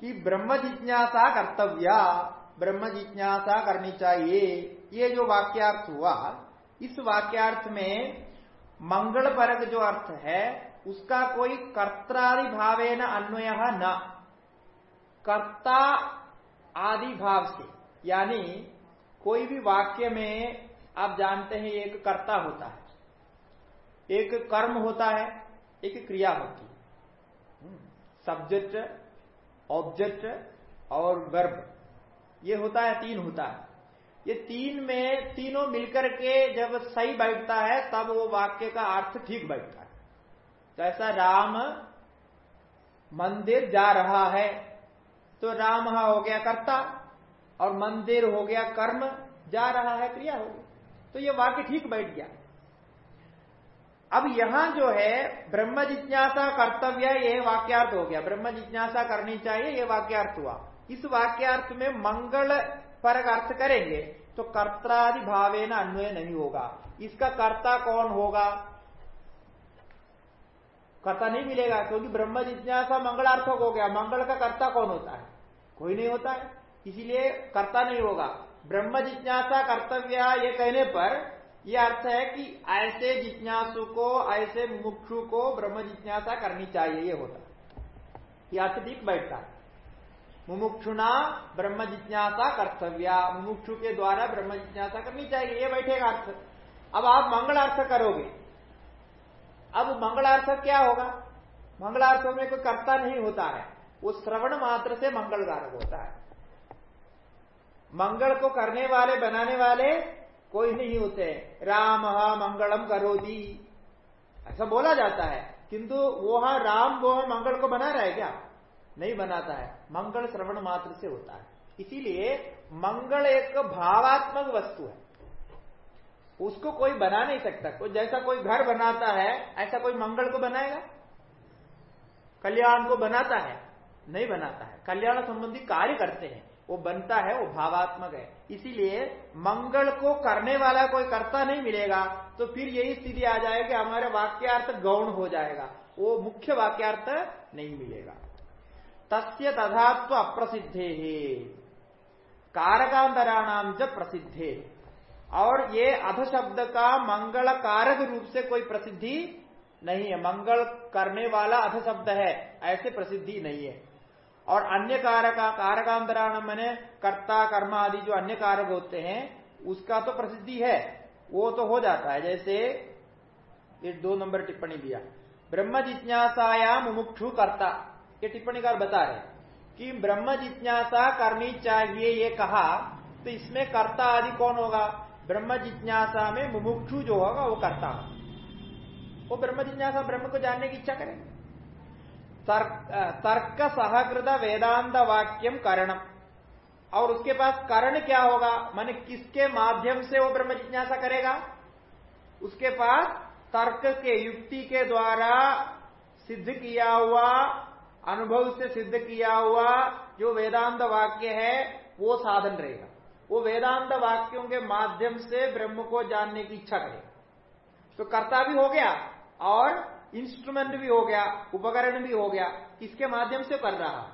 S1: कि ब्रह्म जिज्ञासा कर्तव्य, ब्रह्म जिज्ञासा करनी चाहिए, ये जो वाक्यार्थ हुआ, इस वाक्यार्थ में मंगल परक जो अर्थ है उसका कोई कर्त्रादि भावे न अन्वय न। कर्ता आदि भाव से यानी कोई भी वाक्य में आप जानते हैं एक कर्ता होता है। एक कर्म होता है, एक क्रिया होती है। सब्जेक्ट ऑब्जेक्ट और गर्भ ये होता है, तीन होता है। ये तीन में, तीनों मिलकर के जब सही बैठता है, तब वो वाक्य का अर्थ ठीक बैठता है। तो ऐसा राम मंदिर जा रहा है तो राम हो गया कर्ता, और मंदिर हो गया कर्म, जा रहा है, क्रिया हो गई। तो ये वाक्य ठीक बैठ गया। अब यहाँ जो है, ब्रह्म जिज्ञासा कर्तव्य ये वाक्यार्थ हो गया। ब्रह्म जिज्ञासा करनी चाहिए ये वाक्यार्थ हुआ। इस वाक्यार्थ में मंगल पर अर्थ करेंगे तो कर्तादि भावे न अन्वय नहीं होगा। इसका कर्ता कौन होगा? कर्ता नहीं मिलेगा, क्योंकि ब्रह्म जिज्ञासा मंगलार्थक हो गया। मंगल का कर्ता कौन होता है? कोई नहीं होता है। इसीलिए कर्ता नहीं होगा। ब्रह्म जिज्ञासा कर्तव्य ये कहने पर ये अर्थ है कि ऐसे जिज्ञासु को, ऐसे मुमुक्षु को ब्रह्म जिज्ञासा करनी चाहिए, ये होता ये अर्थ ठीक बैठता है। मुमुक्षुना ब्रह्म जिज्ञासा कर्तव्या। मुमुक्षु के द्वारा ब्रह्म जिज्ञासा करनी चाहिए, ये बैठेगा अर्थ। अब आप मंगल अर्थ करोगे। अब मंगलार्थ क्या होगा? मंगलार्थों में कोई कर्ता नहीं होता है। वो श्रवण मात्र से मंगलकारक होता है। मंगल को करने वाले, बनाने वाले कोई नहीं होते। राम मंगलम करोदी ऐसा बोला जाता है। किंतु वो राम, वो मंगल को बना रहा है क्या? नहीं बनाता है। मंगल श्रवण मात्र से होता है। इसीलिए मंगल एक भावात्मक वस्तु है। उसको कोई बना नहीं सकता। कोई जैसा कोई घर बनाता है, ऐसा कोई मंगल को बनाएगा? कल्याण को बनाता है? नहीं बनाता है। कल्याण संबंधी कार्य करते हैं। वो बनता है, वो भावात्मक है। इसीलिए मंगल को करने वाला कोई कर्ता नहीं मिलेगा तो फिर यही स्थिति आ जाएगी हमारे वाक्यार्थ गौण हो जाएगा। वो मुख्य वाक्यार्थ नहीं मिलेगा। तस्य तथात्व अप्रसिद्धे। कारकांतराणाम जब प्रसिद्धे। और ये अध शब्द का मंगल कारक रूप से कोई प्रसिद्धि नहीं है। मंगल करने वाला अध शब्द है, ऐसे प्रसिद्धि नहीं है। और अन्य कारक कारकांतराण मैंने कर्ता, कर्म आदि जो अन्य कारक होते हैं, उसका तो प्रसिद्धि है। वो तो हो जाता है। जैसे ये दो नंबर टिप्पणी दिया। ब्रह्म जिज्ञासाया मुमुक्षु कर्ता। ये टिप्पणीकार बता रहे कि ब्रह्म जिज्ञासा करनी चाहिए, ये कहा तो इसमें कर्ता आदि कौन होगा? ब्रह्म जिज्ञासा में मुमुक्षु जो होगा, वो कर्ता वो ब्रह्म जिज्ञासा ब्रह्म को जानने की इच्छा करेगा तर्क सहकृत वेदांत वाक्यम करणम। और उसके पास करण क्या होगा? माने किसके माध्यम से वो ब्रह्म जिज्ञासा करेगा? उसके पास तर्क के, युक्ति के द्वारा सिद्ध किया हुआ अनुभव से सिद्ध किया हुआ जो वेदांत वाक्य है, वो साधन रहेगा। वो वेदांत वाक्यों के माध्यम से ब्रह्म को जानने की इच्छा करेगा। तो कर्ता भी हो गया और इंस्ट्रूमेंट भी हो गया, उपकरण भी हो गया, किसके माध्यम से कर रहा?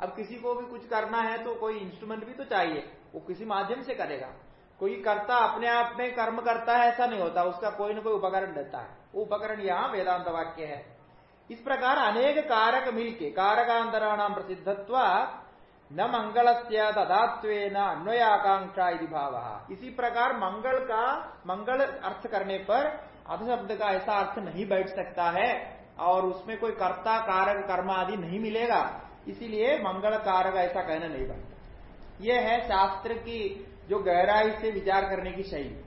S1: अब किसी को भी कुछ करना है तो कोई इंस्ट्रूमेंट भी तो चाहिए, वो किसी माध्यम से करेगा। कोई कर्ता अपने आप में कर्म करता है, ऐसा नहीं होता, उसका कोई ना कोई उपकरण देता है। वो उपकरण यहाँ वेदांत वाक्य है। इस प्रकार अनेक कारक मिलके कारकांतराणाम प्रसिद्धत्व, न मंगल से तदात्वेन अन्वयाकांक्षा भाव। इसी प्रकार मंगल का, मंगल अर्थ करने पर अध शब्द का ऐसा अर्थ नहीं बैठ सकता है और उसमें कोई कर्ता, कारक कर्म आदि नहीं मिलेगा। इसीलिए मंगल कारक ऐसा कहना नहीं बनता। यह है शास्त्र की जो गहराई से विचार करने की शैली।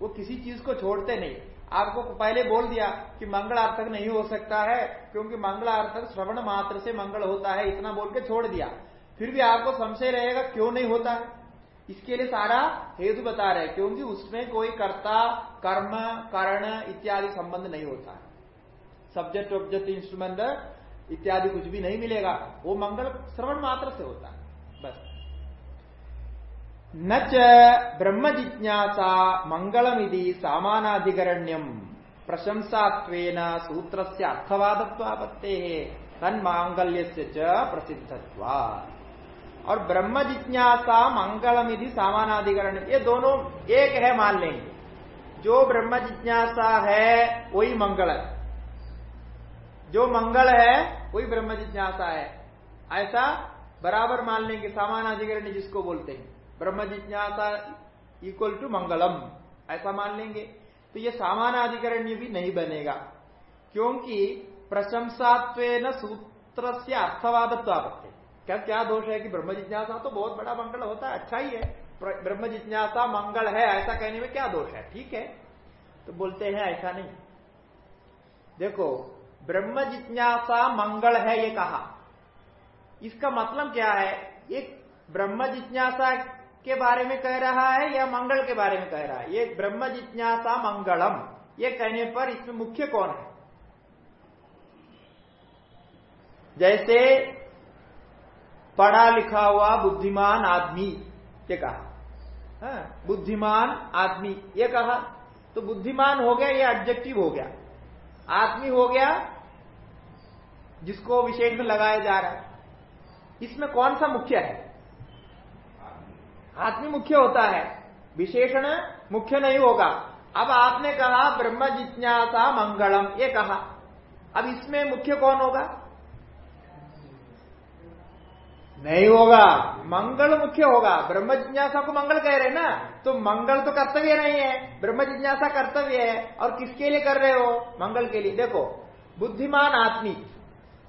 S1: वो किसी चीज़ को छोड़ते नहीं। आपको पहले बोल दिया कि मंगलार्थक नहीं हो सकता है, क्योंकि मंगलार्थक श्रवण मात्र से मंगल होता है, इतना बोल के छोड़ दिया। फिर भी आपको संशय रहेगा, क्यों नहीं होता? है इसके लिए सारा हेतु बता रहे क्योंकि उसमें कोई कर्ता, कर्म, कारण इत्यादि संबंध नहीं होता। है सब्जेक्ट ऑब्जेक्ट इंस्ट्रूमेंट इत्यादि कुछ भी नहीं मिलेगा। वो मंगल श्रवण मात्र से होता है। न च ब्रह्म जिज्ञासा मंगलमिति सामानाधिकरण्यम। प्रशंसात्वेन सूत्र से अर्थवादत्वापत्ते तन्मांगल्य से च प्रसिद्धत्वा और ब्रह्म जिज्ञासा मंगलमिधि सामानाधिकरण, ये दोनों एक है मान लेंगे। जो ब्रह्म जिज्ञासा है, वही मंगल है। जो मंगल है, वही ब्रह्म जिज्ञासा है। ऐसा बराबर मान लेंगे, सामानाधिकरण जिसको बोलते हैं। ब्रह्म जिज्ञासा इक्वल टू मंगलम। ऐसा मान लेंगे। तो ये सामानाधिकरण्य भी नहीं बनेगा। क्योंकि प्रशंसात्व सूत्र से अर्थवादत्व आपत्ति क्या क्या दोष है कि ब्रह्म जिज्ञासा तो बहुत बड़ा मंगल होता है? अच्छा ही है। ब्रह्म जिज्ञासा मंगल है, ऐसा कहने में क्या दोष है? ठीक है। तो बोलते हैं ऐसा नहीं। देखो ब्रह्म जिज्ञासा मंगल है ये कहा। इसका मतलब क्या है? एक ब्रह्म जिज्ञासा के बारे में कह रहा है या मंगल के बारे में कह रहा है? ये ब्रह्म जिज्ञासा मंगलम। ये कहने पर इसमें मुख्य कौन है? जैसे पढ़ा लिखा हुआ बुद्धिमान आदमी ये कहा। हाँ, बुद्धिमान आदमी ये कहा। तो बुद्धिमान हो गया ये एडजेक्टिव हो गया। आदमी हो गया जिसको विशेष में लगाया जा रहा है। इसमें कौन सा मुख्य है? आदमी मुख्य होता है। विशेषण मुख्य नहीं होगा। अब आपने कहा, ब्रह्म जिज्ञासा मंगलम, ये कहा। अब इसमें मुख्य कौन होगा? नहीं होगा। मंगल मुख्य होगा। ब्रह्म जिज्ञासा को मंगल कह रहे ना? तो मंगल तो कर्तव्य नहीं है। ब्रह्म जिज्ञासा कर्तव्य है। और किसके लिए कर रहे हो? मंगल के लिए। देखो, बुद्धिमान आदमी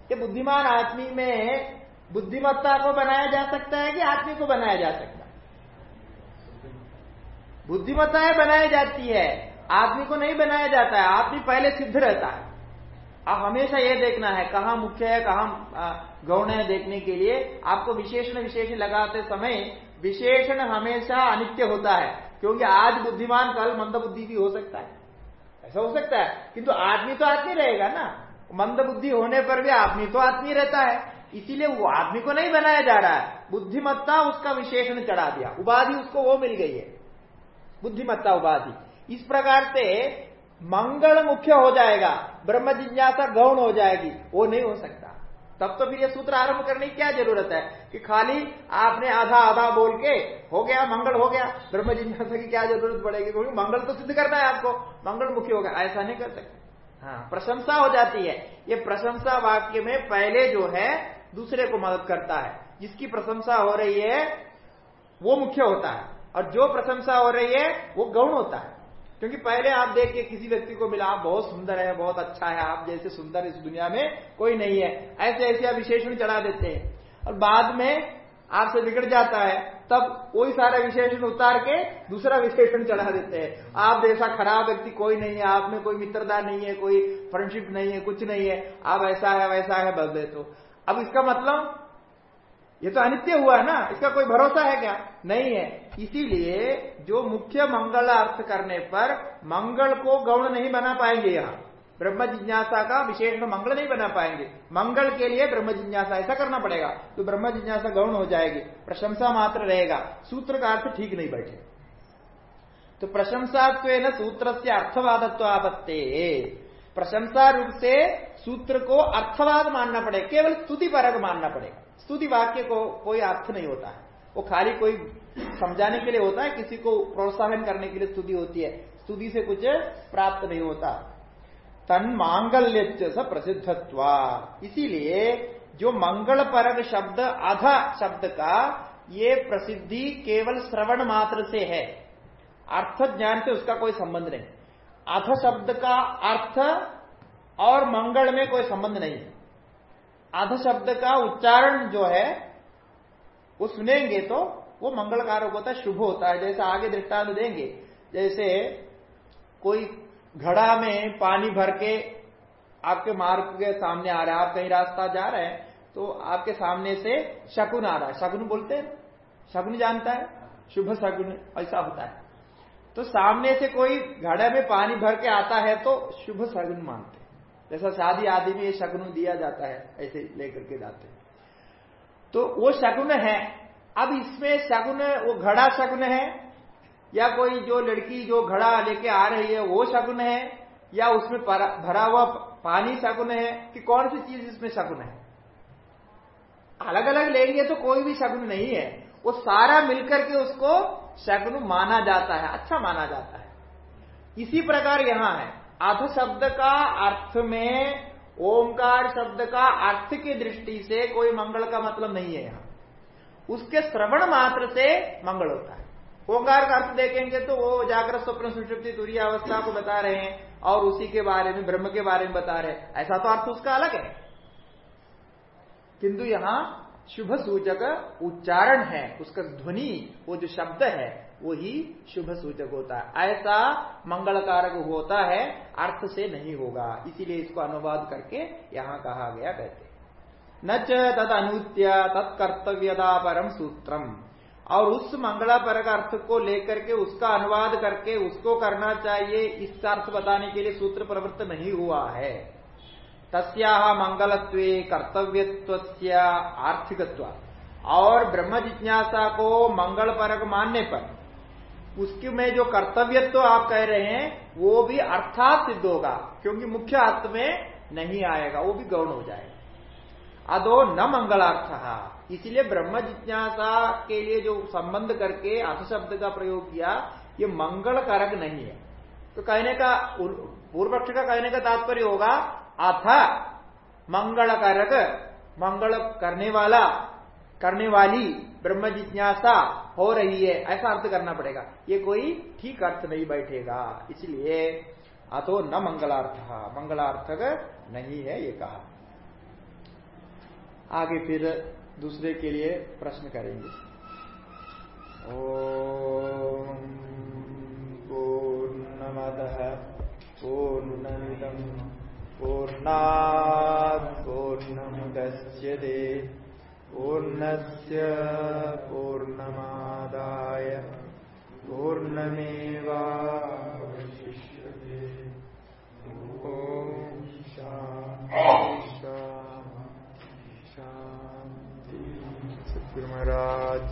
S1: ये बुद्धिमान आदमी में बुद्धिमत्ता को बनाया जा सकता है कि आदमी को बनाया जा सकता है? बुद्धिमत्ताएँ बनाई जाती है, आदमी को नहीं बनाया जाता है, आदमी पहले सिद्ध रहता है। अब हमेशा यह देखना है, कहा मुख्य है, कहा गौण है देखने के लिए। आपको विशेषण विशेष लगाते समय विशेषण हमेशा अनित्य होता है, क्योंकि आज बुद्धिमान, कल मंद बुद्धि भी हो सकता है। ऐसा हो सकता है, किंतु तो आदमी तो आदमी रहेगा ना। मंद बुद्धि होने पर भी आदमी तो आदमी रहता है, इसीलिए वो आदमी को नहीं बनाया जा रहा है। बुद्धिमत्ता उसका विशेषण चढ़ा दिया, उपाधि उसको वो मिल गई है। बुद्धिमत्ता उपाधि इस प्रकार से मंगल मुख्य हो जाएगा, ब्रह्म जिज्ञासा गौण हो जाएगी, वो नहीं हो सकता। तब तो फिर ये सूत्र आरंभ करने की क्या ज़रूरत है? कि खाली आपने आधा आधा बोल के, हो गया, मंगल हो गया, ब्रह्म जिज्ञासा की क्या ज़रूरत पड़ेगी? क्योंकि मंगल तो सिद्ध करना है आपको, मंगल मुख्य होगा ऐसा नहीं कर सकते। हाँ प्रशंसा हो जाती है। ये प्रशंसा वाक्य में पहले जो है, दूसरे को मदद करता है। जिसकी प्रशंसा हो रही है, वो मुख्य होता है। और जो प्रशंसा हो रही है, वो गौण होता है। क्योंकि पहले आप देख के किसी व्यक्ति को मिला, आप बहुत सुंदर है, बहुत अच्छा है, आप जैसे सुंदर इस दुनिया में कोई नहीं है। ऐसे ऐसे आप विशेषण चढ़ा देते हैं। और बाद में आपसे बिगड़ जाता है, तब वही सारा विशेषण उतार के दूसरा विशेषण चढ़ा देते हैं। आप जैसा खराब व्यक्ति कोई नहीं है, आप में कोई मित्रता नहीं है, कोई फ्रेंडशिप नहीं है, कुछ नहीं है, आप ऐसा है, वैसा है, बदल तो। अब इसका मतलब ये तो अनित्य हुआ ना, इसका कोई भरोसा है क्या? नहीं है। इसीलिए जो मुख्य मंगल अर्थ करने पर मंगल को गौण नहीं बना पाएँगे यहाँ। ब्रह्म जिज्ञासा का विशेष मंगल नहीं बना पाएँगे। मंगल के लिए ब्रह्म जिज्ञासा ऐसा करना पड़ेगा तो ब्रह्म जिज्ञासा गौण हो जाएगी। प्रशंसा मात्र रहेगा। सूत्र का अर्थ ठीक नहीं बैठे। तो प्रशंसात्व सूत्र से अर्थवादत्व आपत्ते प्रशंसा रूप से सूत्र को अर्थवाद मानना पड़ेगा केवल स्तुति परक मानना पड़ेगा स्तुति वाक्य को कोई अर्थ नहीं होता है। वो खाली कोई समझाने के लिए होता है, किसी को प्रोत्साहन करने के लिए स्तुति होती है। स्तुति से कुछ प्राप्त नहीं होता। तन मांगल्य स प्रसिद्धत्वा। इसीलिए जो मंगल परक शब्द, अध शब्द का, ये प्रसिद्धि केवल श्रवण मात्र से है। अर्थ ज्ञान से उसका कोई संबंध नहीं। अथ शब्द का अर्थ और मंगल में कोई संबंध नहीं। है अध शब्द का उच्चारण जो है, वो सुनेंगे तो वो मंगलकारक होता है, शुभ होता है। जैसे आगे दृष्टांत देंगे, जैसे कोई घड़ा में पानी भर के आपके मार्ग के सामने आ रहा है, आप कहीं रास्ता जा रहे हैं तो आपके सामने से शकुन आ रहा है। शकुन बोलते हैं? शकुन जानता है? शुभ शकुन, ऐसा होता है। तो सामने से कोई घड़े में पानी भर के आता है तो शुभ शगुन मानते जैसा शादी आदि में ये शगुन दिया जाता है, ऐसे लेकर के जाते हैं। तो वो शगुन है। अब इसमें शगुन, वो घड़ा शगुन है, या कोई जो लड़की जो घड़ा लेके आ रही है, वो शगुन है, या उसमें भरा हुआ पानी शगुन है, कि कौन सी चीज़ इसमें शगुन है? अलग अलग लेंगे तो कोई भी शगुन नहीं है। वो सारा मिलकर के उसको शगुन माना जाता है अच्छा माना जाता है। इसी प्रकार यहाँ है। अध शब्द का अर्थ में ओंकार शब्द का अर्थ की दृष्टि से कोई मंगल का मतलब नहीं है यहाँ। उसके श्रवण मात्र से मंगल होता है। ओंकार का अर्थ देखेंगे तो वो जागृत स्वप्न, सुषुप्ति, तुरी अवस्था को बता रहे हैं और उसी के बारे में, ब्रह्म के बारे में बता रहे हैं। ऐसा तो अर्थ उसका अलग है। किंतु यहाँ शुभ सूचक उच्चारण है, उसका ध्वनि, वो जो शब्द है वही शुभ सूचक होता है। ऐसा मंगल कारक होता है, अर्थ से नहीं होगा। इसीलिए इसको अनुवाद करके यहाँ कहा गया कहते न तद अनुत्य तत्कर्तव्यता परम सूत्रम। और उस मंगलापरक अर्थ को लेकर के उसका अनुवाद करके उसको करना चाहिए, इसका अर्थ बताने के लिए सूत्र प्रवृत्त नहीं हुआ है। तस्या मंगलत्व कर्तव्यत्व आर्थिकत्व और ब्रह्म जिज्ञासा को मंगल परक मानने पर उसके में जो कर्तव्य तो आप कह रहे हैं, वो भी अर्थात सिद्ध होगा, क्योंकि मुख्य अर्थ में नहीं आएगा, वो भी गौण हो जाएगा। अदो न मंगलार्थ है इसलिए ब्रह्म जिज्ञासा के लिए जो संबंध करके अर्थ शब्द का प्रयोग किया, ये मंगल कारक नहीं है। तो कहने का पूर्व पक्ष का कहने का तात्पर्य होगा, अथ मंगल कारक, मंगल करने वाला, करने वाली ब्रह्म जिज्ञासा हो रही है, ऐसा अर्थ करना पड़ेगा। ये कोई ठीक अर्थ नहीं बैठेगा, इसलिए अतो न मंगलार्थ। मंगलार्थक नहीं है ये कहा। आगे फिर दूसरे के लिए प्रश्न करेंगे। ओम पूर्णमद पूर्णमिदम पूर्णा पूर्णमुदच्यते पूर्णस्य पूर्णमादाय पूर्णमेवा ओम शांति शांति सत्य महाराज